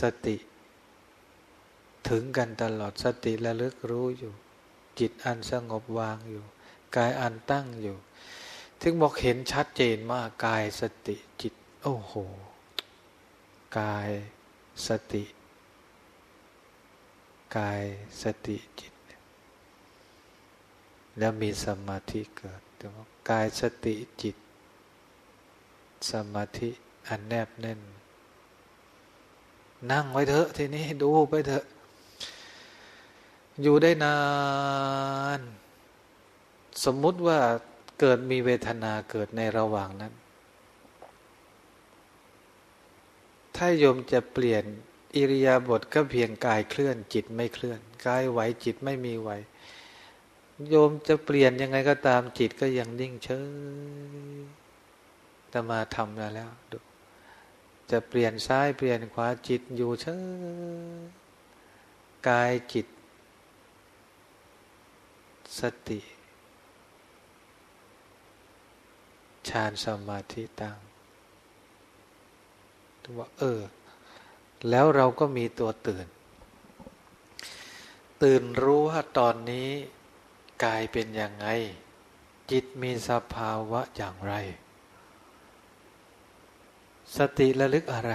สติ ถึงกันตลอดสติระลึกรู้อยู่ จิตอันสงบวางอยู่ กายอันตั้งอยู่ ถึงบอกเห็นชัดเจนมากกายสติจิต โอ้โห กายสติ กายสติจิต แล้วมีสมาธิเกิดถึงว่ากายสติจิต สมาธิอันแนบแน่น นั่งไว้เถอะทีนี้ดูไปเถอะ อยู่ได้นาน สมมุติว่าเกิดมีเวทนาเกิดในระหว่างนั้น ถ้าโยมจะเปลี่ยนอิริยาบถก็เพียงกายเคลื่อน จิตไม่เคลื่อนกายไหวจิตไม่มีไหว โยมจะเปลี่ยนยังไงก็ตามจิตก็ยังนิ่งเฉยแต่มาทำแล้วดู จะเปลี่ยนซ้ายเปลี่ยนขวาจิตอยู่เฉยกายจิต สติฌานสมาธิตั้งว่าเออ แล้วเราก็มีตัวตื่น ตื่นรู้ว่าตอนนี้กายเป็นยังไง จิตมีสภาวะอย่างไร สติระลึกอะไร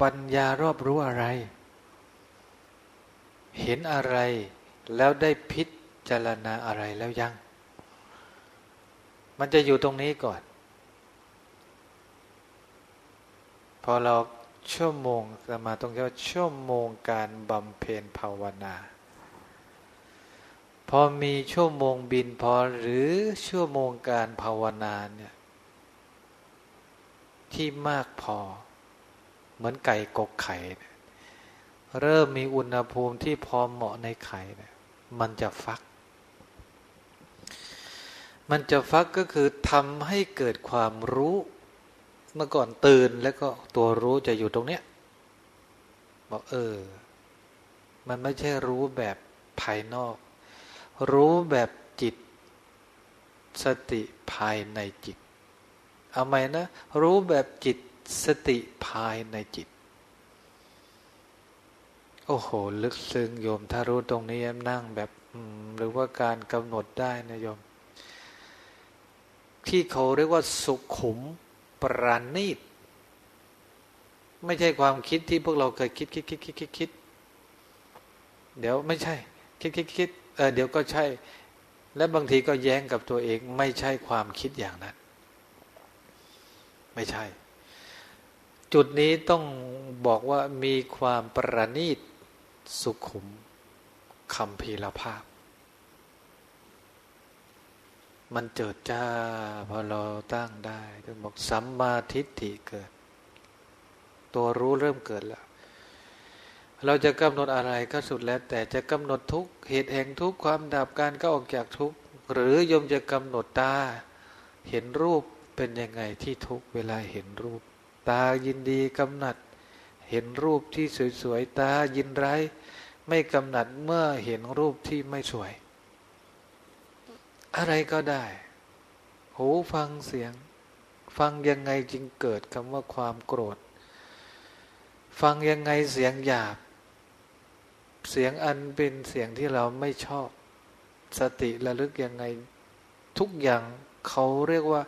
ปัญญารอบรู้อะไร เห็นอะไร แล้วได้พิจารณาอะไรแล้วยัง มันจะอยู่ตรงนี้ก่อน พอเราชั่วโมงสมาตรงที่ว่าชั่วโมงการบำเพ็ญภาวนา พอมีชั่วโมงบินพอหรือชั่วโมงการภาวนาเนี่ย ที่มากพอ เหมือนไก่กกไข่ เริ่มมีอุณหภูมิที่พอเหมาะในไข่เนี่ยมันจะฟัก มันจะฟักก็คือทำให้เกิดความรู้ เมื่อก่อนตื่นแล้วก็ตัวรู้จะอยู่ตรงเนี้ยบอกเออ มันไม่ใช่รู้แบบภายนอก รู้แบบจิต สติภายในจิต เอาไหม่นะ รู้แบบจิตสติภายในจิต โอ้โห ลึกซึ้งโยม ถ้ารู้ตรงนี้นั่งแบบหรือว่าการกำหนดได้นะโยม ที่เขาเรียกว่าสุขุมปราณีตไม่ใช่ความคิดที่พวกเราเคยคิดคิดคิดคิดคิดคิดเดี๋ยวไม่ใช่ คิดคิดคิดเออเดี๋ยวก็ใช่ และบางทีก็แย้งกับตัวเอง ไม่ใช่ความคิดอย่างนั้น ไม่ใช่ จุดนี้ต้องบอกว่ามีความประณีตสุขุมคำพีรภาพ มันเจิดจ้าพอเราตั้งได้ก็บอกสัมมาทิฏฐิเกิด ตัวรู้เริ่มเกิดแล้วเราจะกำหนดอะไรก็สุดแล้ว แต่จะกำหนดทุกเหตุแห่งทุกความดับการก็ออกจากทุกหรือยมจะกำหนดตา เห็นรูป เป็นยังไงที่ทุกเวลาเห็นรูป ตายินดีกำหนัด เห็นรูปที่สวยๆ ตายินร้ายไม่กำหนัดเมื่อเห็นรูปที่ไม่สวย อะไรก็ได้ หูฟังเสียง ฟังยังไงจึงเกิดคำว่าความโกรธ ฟังยังไงเสียงหยาบ เสียงอันเป็นเสียงที่เราไม่ชอบ สติระลึกยังไงทุกอย่างเขาเรียกว่า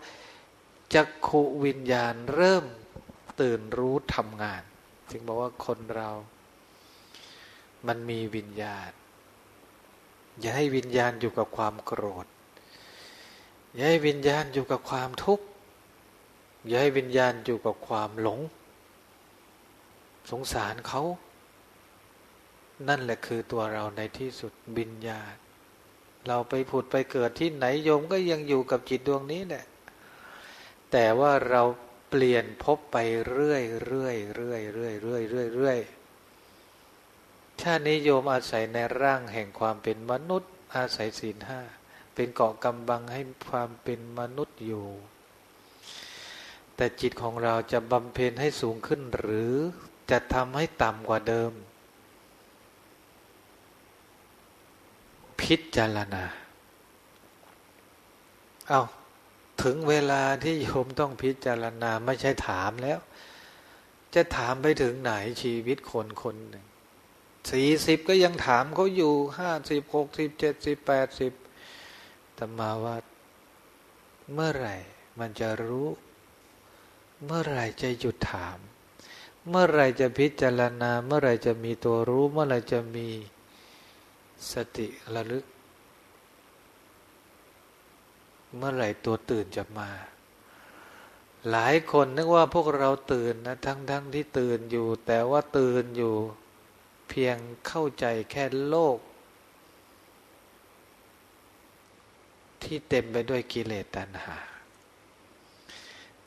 จักขุวิญญาณเริ่มตื่นรู้ทำงาน จึงบอกว่าคนเรา มันมีวิญญาณ อย่าให้วิญญาณอยู่กับความโกรธ อย่าให้วิญญาณอยู่กับความทุกข์ อย่าให้วิญญาณอยู่กับความหลง สงสารเขา นั่นแหละคือตัวเราในที่สุดวิญญาณ เราไปผุดไปเกิดที่ไหนโยมก็ยังอยู่กับจิตดวงนี้แหละ แต่ว่าเราเปลี่ยนพบไปเรื่อยเรื่อยเรื่อยเรื่อยเรื่อยเรื่อยเรื่อยชาตินี้โยมอาศัยในร่างแห่งความเป็นมนุษย์ อาศัยศีลห้าเป็นเกาะกำบังให้ความเป็นมนุษย์อยู่ แต่จิตของเราจะบำเพ็ญให้สูงขึ้นหรือจะทำให้ต่ำกว่าเดิม พิจารณา เอา ถึงเวลาที่โยมต้องพิจารณาไม่ใช่ถามแล้ว จะถามไปถึงไหนชีวิตคนคนหนึ่งสี่สิบก็ยังถามเขาอยู่ห้าสิบหกสิบเจ็ดสิบแปดสิบแต่มาว่าเมื่อไหร่ มันจะรู้ เมื่อไหร่จะหยุดถาม เมื่อไหร่จะพิจารณา เมื่อไหร่จะมีตัวรู้ เมื่อไหร่จะมีสติระลึก เมื่อไหร่ตัวตื่นจะมา หลายคนนึกว่าพวกเราตื่นนะทั้งทั้งที่ตื่นอยู่ แต่ว่าตื่นอยู่ เพียงเข้าใจแค่โลก ที่เต็มไปด้วยกิเลสตัณหา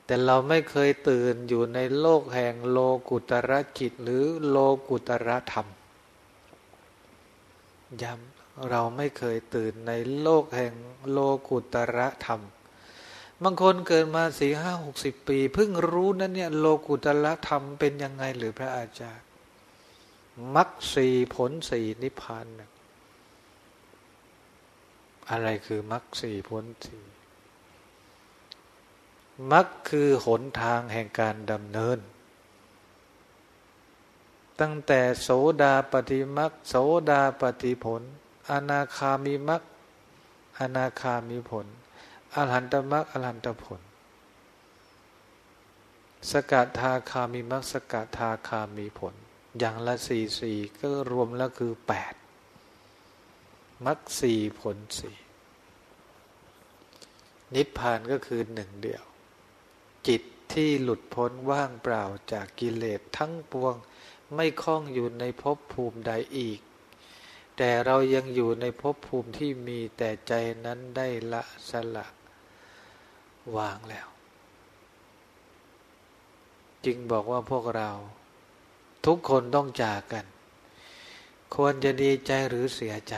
แต่เราไม่เคยตื่นอยู่ในโลกแห่งโลกุตระจิตหรือโลกุตระธรรมย้ำ เราไม่เคยตื่นในโลกแห่งโลกุตระธรรม บางคนเกิดมาสี่ห้าหกสิบปี เพิ่งรู้นั่นเนี่ยโลกุตระธรรมเป็นยังไงหรือพระอาจารย์มรรคสี่ผลสี่นิพพานอะไรคือมรรคสี่ผลสี่มรรคคือหนทางแห่งการดำเนิน ตั้งแต่โสดาปฏิมรรคโสดาปฏิผล อนาคามีมรรคอนาคามีผล อรหันตมรรคอรหันตผล สกทาคามีมรรคสกทาคามีผล อย่างละสี่สี่ก็รวมแล้วคือแปดมักสี่ผลสี่นิพพานก็คือหนึ่งเดียว จิตที่หลุดพ้นว่างเปล่าจากกิเลสทั้งปวง ไม่คล้องอยู่ในภพภูมิใดอีก แต่เรายังอยู่ในภพภูมิที่มีแต่ใจนั้นได้ละสละวางแล้ว จึงบอกว่าพวกเรา ทุกคนต้องจากกัน ควรจะดีใจหรือเสียใจ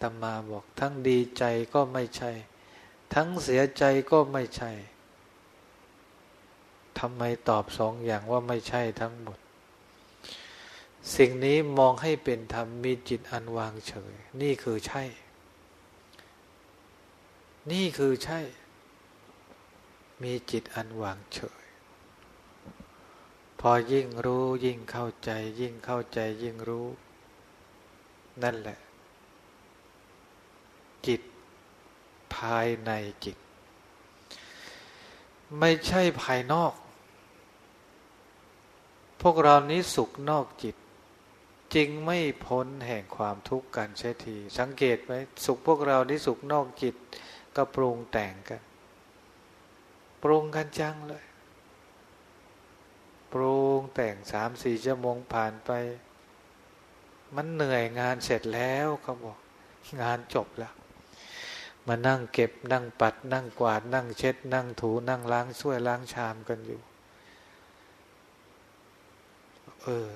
ตมาบอกทั้งดีใจก็ไม่ใช่ ทั้งเสียใจก็ไม่ใช่ทำไมตอบสองอย่างว่าไม่ใช่ทั้งหมด สิ่งนี้มองให้เป็นธรรมมีจิตอันวางเฉย นี่คือใช่ นี่คือใช่ มีจิตอันวางเฉย พอยิ่งรู้ยิ่งเข้าใจ ยิ่งเข้าใจยิ่งรู้ นั่นแหละ จิตภายในจิต ไม่ใช่ภายนอก พวกเรานี้สุขนอกจิต จริงไม่พ้นแห่งความทุกข์กันเช่ที สังเกตไหมสุขพวกเรานี้สุขนอกจิต ก็ปรุงแต่งกัน ปรุงกันจังเลย ปรุงแต่งสามสี่ชั่วโมงผ่านไป มันเหนื่อยงานเสร็จแล้วเขาบอก งานจบแล้ว มานั่งเก็บนั่งปัด นั่งกวาด นั่งเช็ด นั่งถูนั่งล้างช่วยล้างชามกันอยู่ เออ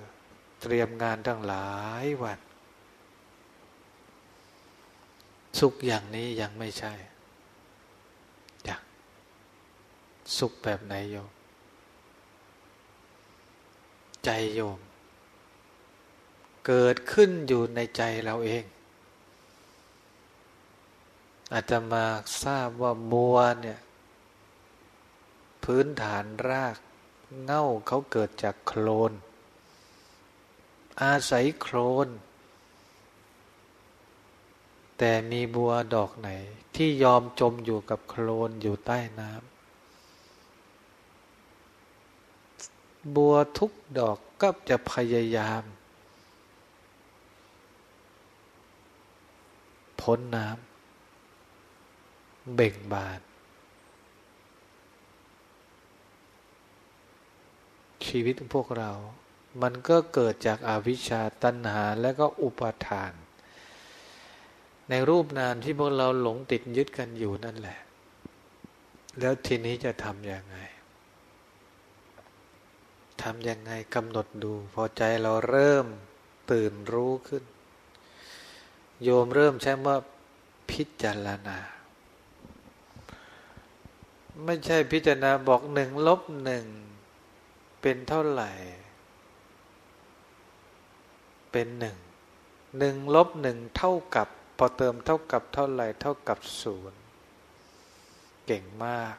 เตรียมงานตั้งหลายวัน สุขอย่างนี้ยังไม่ใช่อยากสุขแบบไหนโยม ใจโยม เกิดขึ้นอยู่ในใจเราเองอาจจะมาทราบว่าบัวเนี่ย พื้นฐานรากเง่าเขาเกิดจากโคลน อาศัยโคลนแต่มีบัวดอกไหน ที่ยอมจมอยู่กับโคลนอยู่ใต้น้ำบัวทุกดอกก็จะพยายาม พ้นน้ำเบ่งบานชีวิตของพวกเรา มันก็เกิดจากอาวิชชาตัณหาและก็อุปาทาน ในรูปนามที่พวกเราหลงติดยึดกันอยู่นั่นแหละ แล้วทีนี้จะทำยังไงทำยังไงกำหนดดู พอใจเราเริ่มตื่นรู้ขึ้น โยมเริ่มใช้ว่าพิจารณา ไม่ใช่พิจารณาบอกหนึ่งลบหนึ่งเป็นเท่าไหร่ เป็นหนึ่งหนึ่งลบหนึ่งเท่ากับ พอเติมเท่ากับเท่าไหร่เท่ากับศูนย์เก่งมาก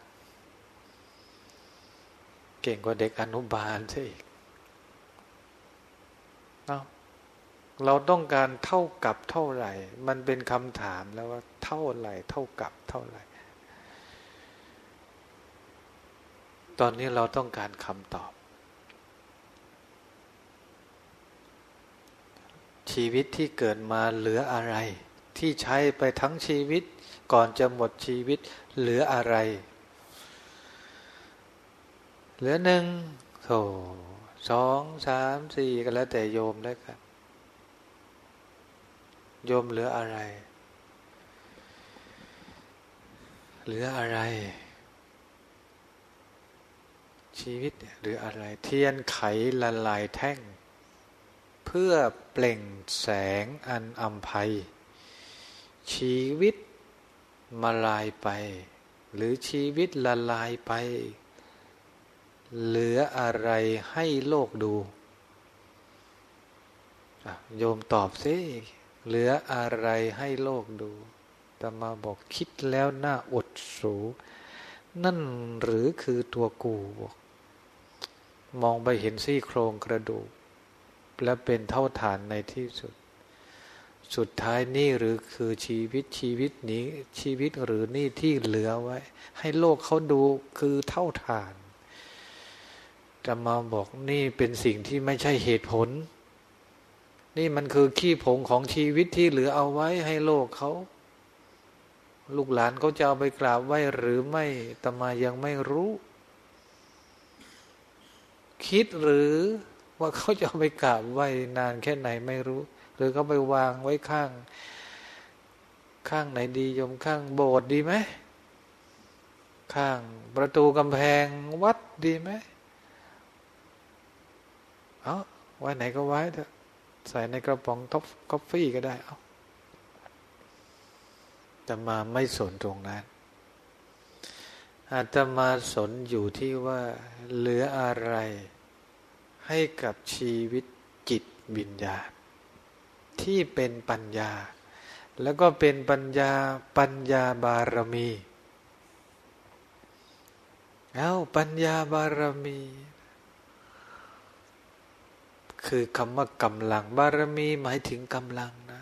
เก่งกว่าเด็กอนุบาลซะอีกเนาเราต้องการเท่ากับเท่าไหร่ มันเป็นคำถามแล้วว่า เท่าไหร่ เท่ากับเท่าไหร่ ตอนนี้เราต้องการคำตอบ ชีวิตที่เกิดมาเหลืออะไร ที่ใช้ไปทั้งชีวิต ก่อนจะหมดชีวิตเหลืออะไร เหลือหนึ่งโถสองสามสี่ก็แล้วแต่โยมแล้วกันโยมเหลืออะไร เหลืออะไร ชีวิตเหรืออะไร เทียนไขละลายแท่ง เพื่อเปล่งแสงอันอัมภัย ชีวิตมาลายไป หรือชีวิตละลายไป เหลืออะไรให้โลกดู โยมตอบซิเหลืออะไรให้โลกดูแต่มาบอกคิดแล้วหน่าอดสู นั่นหรือคือตัวกูบอกมองไปเห็นซี่โครงกระดูก และเป็นเท่าฐานในที่สุด สุดท้ายนี่หรือคือชีวิตชีวิตนี้ชีวิตหรือนี่ที่เหลือไว้ ให้โลกเขาดูคือเท่าฐานจะมาบอกนี่เป็นสิ่งที่ไม่ใช่เหตุผล นี่มันคือขี้ผงของชีวิตที่เหลือเอาไว้ให้โลกเขาลูกหลานเขาจะเอาไปกราบไหว้หรือไม่ตมายังไม่รู้ คิดหรือ ว่าเขาจะไปกราบไหว้นานแค่ไหนไม่รู้ หรือเขาไปวางไว้ข้าง ข้างไหนดียมข้างโบสถ์ดีไหมข้างประตูกำแพงวัดดีไหมเอาไว้ไหนก็ไว้เถอะใส่ในกระป๋องท็อปกาแฟก็ได้เอาจะมาไม่สนตรงนั้นอาจจะมาสนอยู่ที่ว่าเหลืออะไร ให้กับชีวิตจิตวิญญาณที่เป็นปัญญา แล้วก็เป็นปัญญาปัญญาบารมีเอาปัญญาบารมี คือคำว่ากำลังบารมีหมายถึงกำลังนะ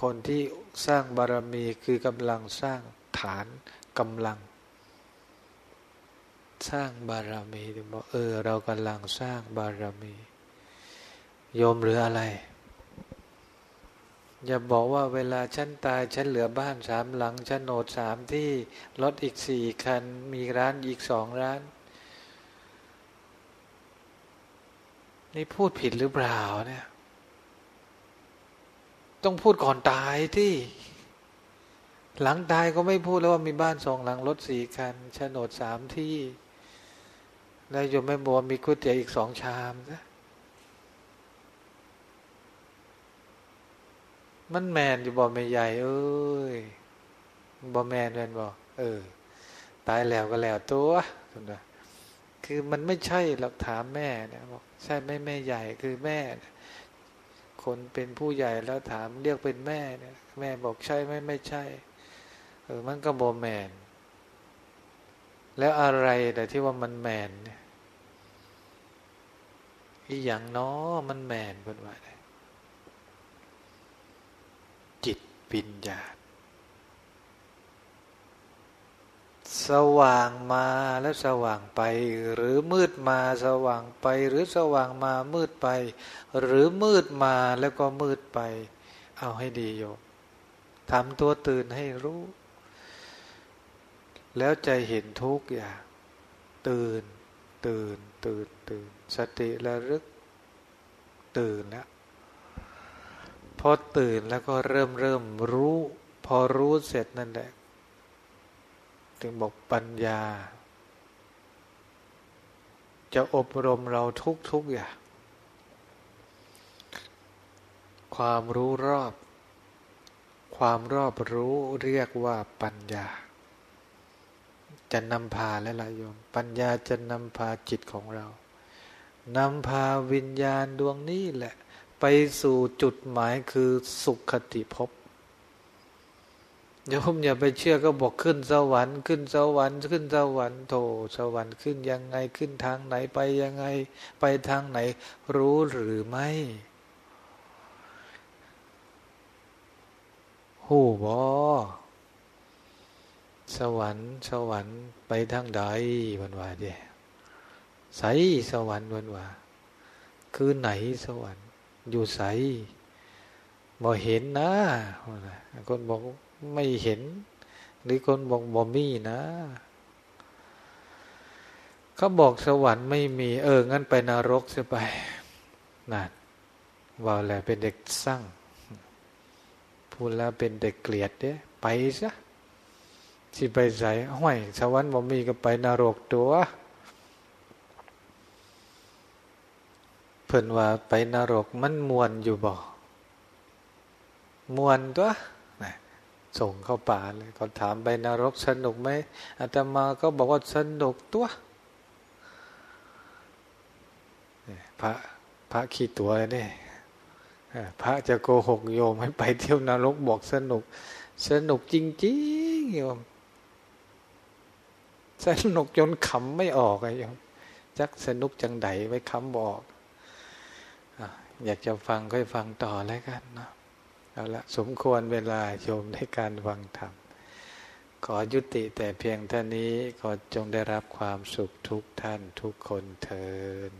คนที่สร้างบารมีคือกำลังสร้างฐานกำลัง สร้างบารมีบอกเออ เรากำลังสร้างบารมีโยมหรืออะไร อย่าบอกว่าเวลาฉันตายฉันเหลือบ้านสามหลังฉันโนดสามที่รถอีกสี่คัน มีร้านอีกสองร้าน นี่พูดผิดหรือเปล่าเนี่ย ต้องพูดก่อนตายที่ หลังตายก็ไม่พูดแล้วว่ามีบ้านสองหลังรถสี่คันโฉนดสามที่ แล้วโยมแม่บัวมีก๋วยเตี๋ยวอีกสองชามนะมันแมนอยู่บ่ไม่ใหญ่เอ้ยบ่แมนแมนบ่เออ ตายแล้วก็แล้วตัวคุณนะคือมันไม่ใช่หลักถามแม่เนี่ยบอกใช่ไหมแม่ใหญ่คือแม่คนเป็นผู้ใหญ่แล้วถามเรียกเป็นแม่เนี่ยแม่บอกใช่ไหมไม่ใช่ เออมันก็โบแมน แล้วอะไรแต่ที่ว่ามันแมนเนี่ยอีอย่างน้อมันแมนเป็นว่าจิตปิญญาณสว่างมาแล้วสว่างไป หรือมืดมาสว่างไป หรือสว่างมามืดไป หรือมืดมาแล้วก็มืดไป เอาให้ดีโยมทำตัวตื่นให้รู้ แล้วใจเห็นทุกอย่าง ตื่น ตื่น ตื่น ตื่น สติระลึก ตื่นแล้วพอตื่นแล้วก็เริ่มเริ่มรู้ พอรู้เสร็จนั่นแหละ ถึงบอกปัญญา จะอบรมเราทุกทุกอย่าง ความรู้รอบ ความรอบรู้เรียกว่าปัญญา จะนำพาและละโยม ปัญญาจะนำพาจิตของเรานำพาวิญญาณดวงนี้แหละ ไปสู่จุดหมายคือสุขติภพโยมอย่าไปเชื่อก็บอกขึ้นสวรรค์ขึ้นสวรรค์ขึ้นสวรรค์โถสวรรค์ขึ้นยังไงขึ้นทางไหนไปยังไง ไปทางไหน รู้หรือไม่หูบอ สวรรค์สวรรค์ไปทางใดวันวาเดียใสสวรรค์วันวาคือไหนสวรรค์ อยู่ใสบ่เห็นนะคนบอกไม่เห็น หรือคนบอกบ่มีนะเขาบอกสวรรค์ไม่มี เออ งั้นไปนรกเสียไปนั่นว่าแหละเป็นเด็กสร้างพูดแล้วเป็นเด็กเกลียดเด้ไปซะ ที่ไปใส่ห้อยสวรรค์บ่มีก็ไปนรกตัว เพิ่นว่าไปนรกมันมวนอยู่บ่มวนตัวส่งเข้าป่าเลยเขาถามไปนรกสนุกไหมอาตมาก็บอกว่าสนุกตัวพระพระขี้ตัวเนี่ยพระจะโกหกโยมให้ไปเที่ยวนรกบอกสนุก สนุกจริงๆโยม สนุกจนขำไม่ออกอะยมจักสนุกจังไดไว้คำบอกอยากจะฟังก็ฟังต่อแล้วกันเนาะเอาละสมควรเวลาโยมในการฟังธรรมขอยุติแต่เพียงเท่านี้ขอจงได้รับความสุขทุกท่านทุกคนเทอ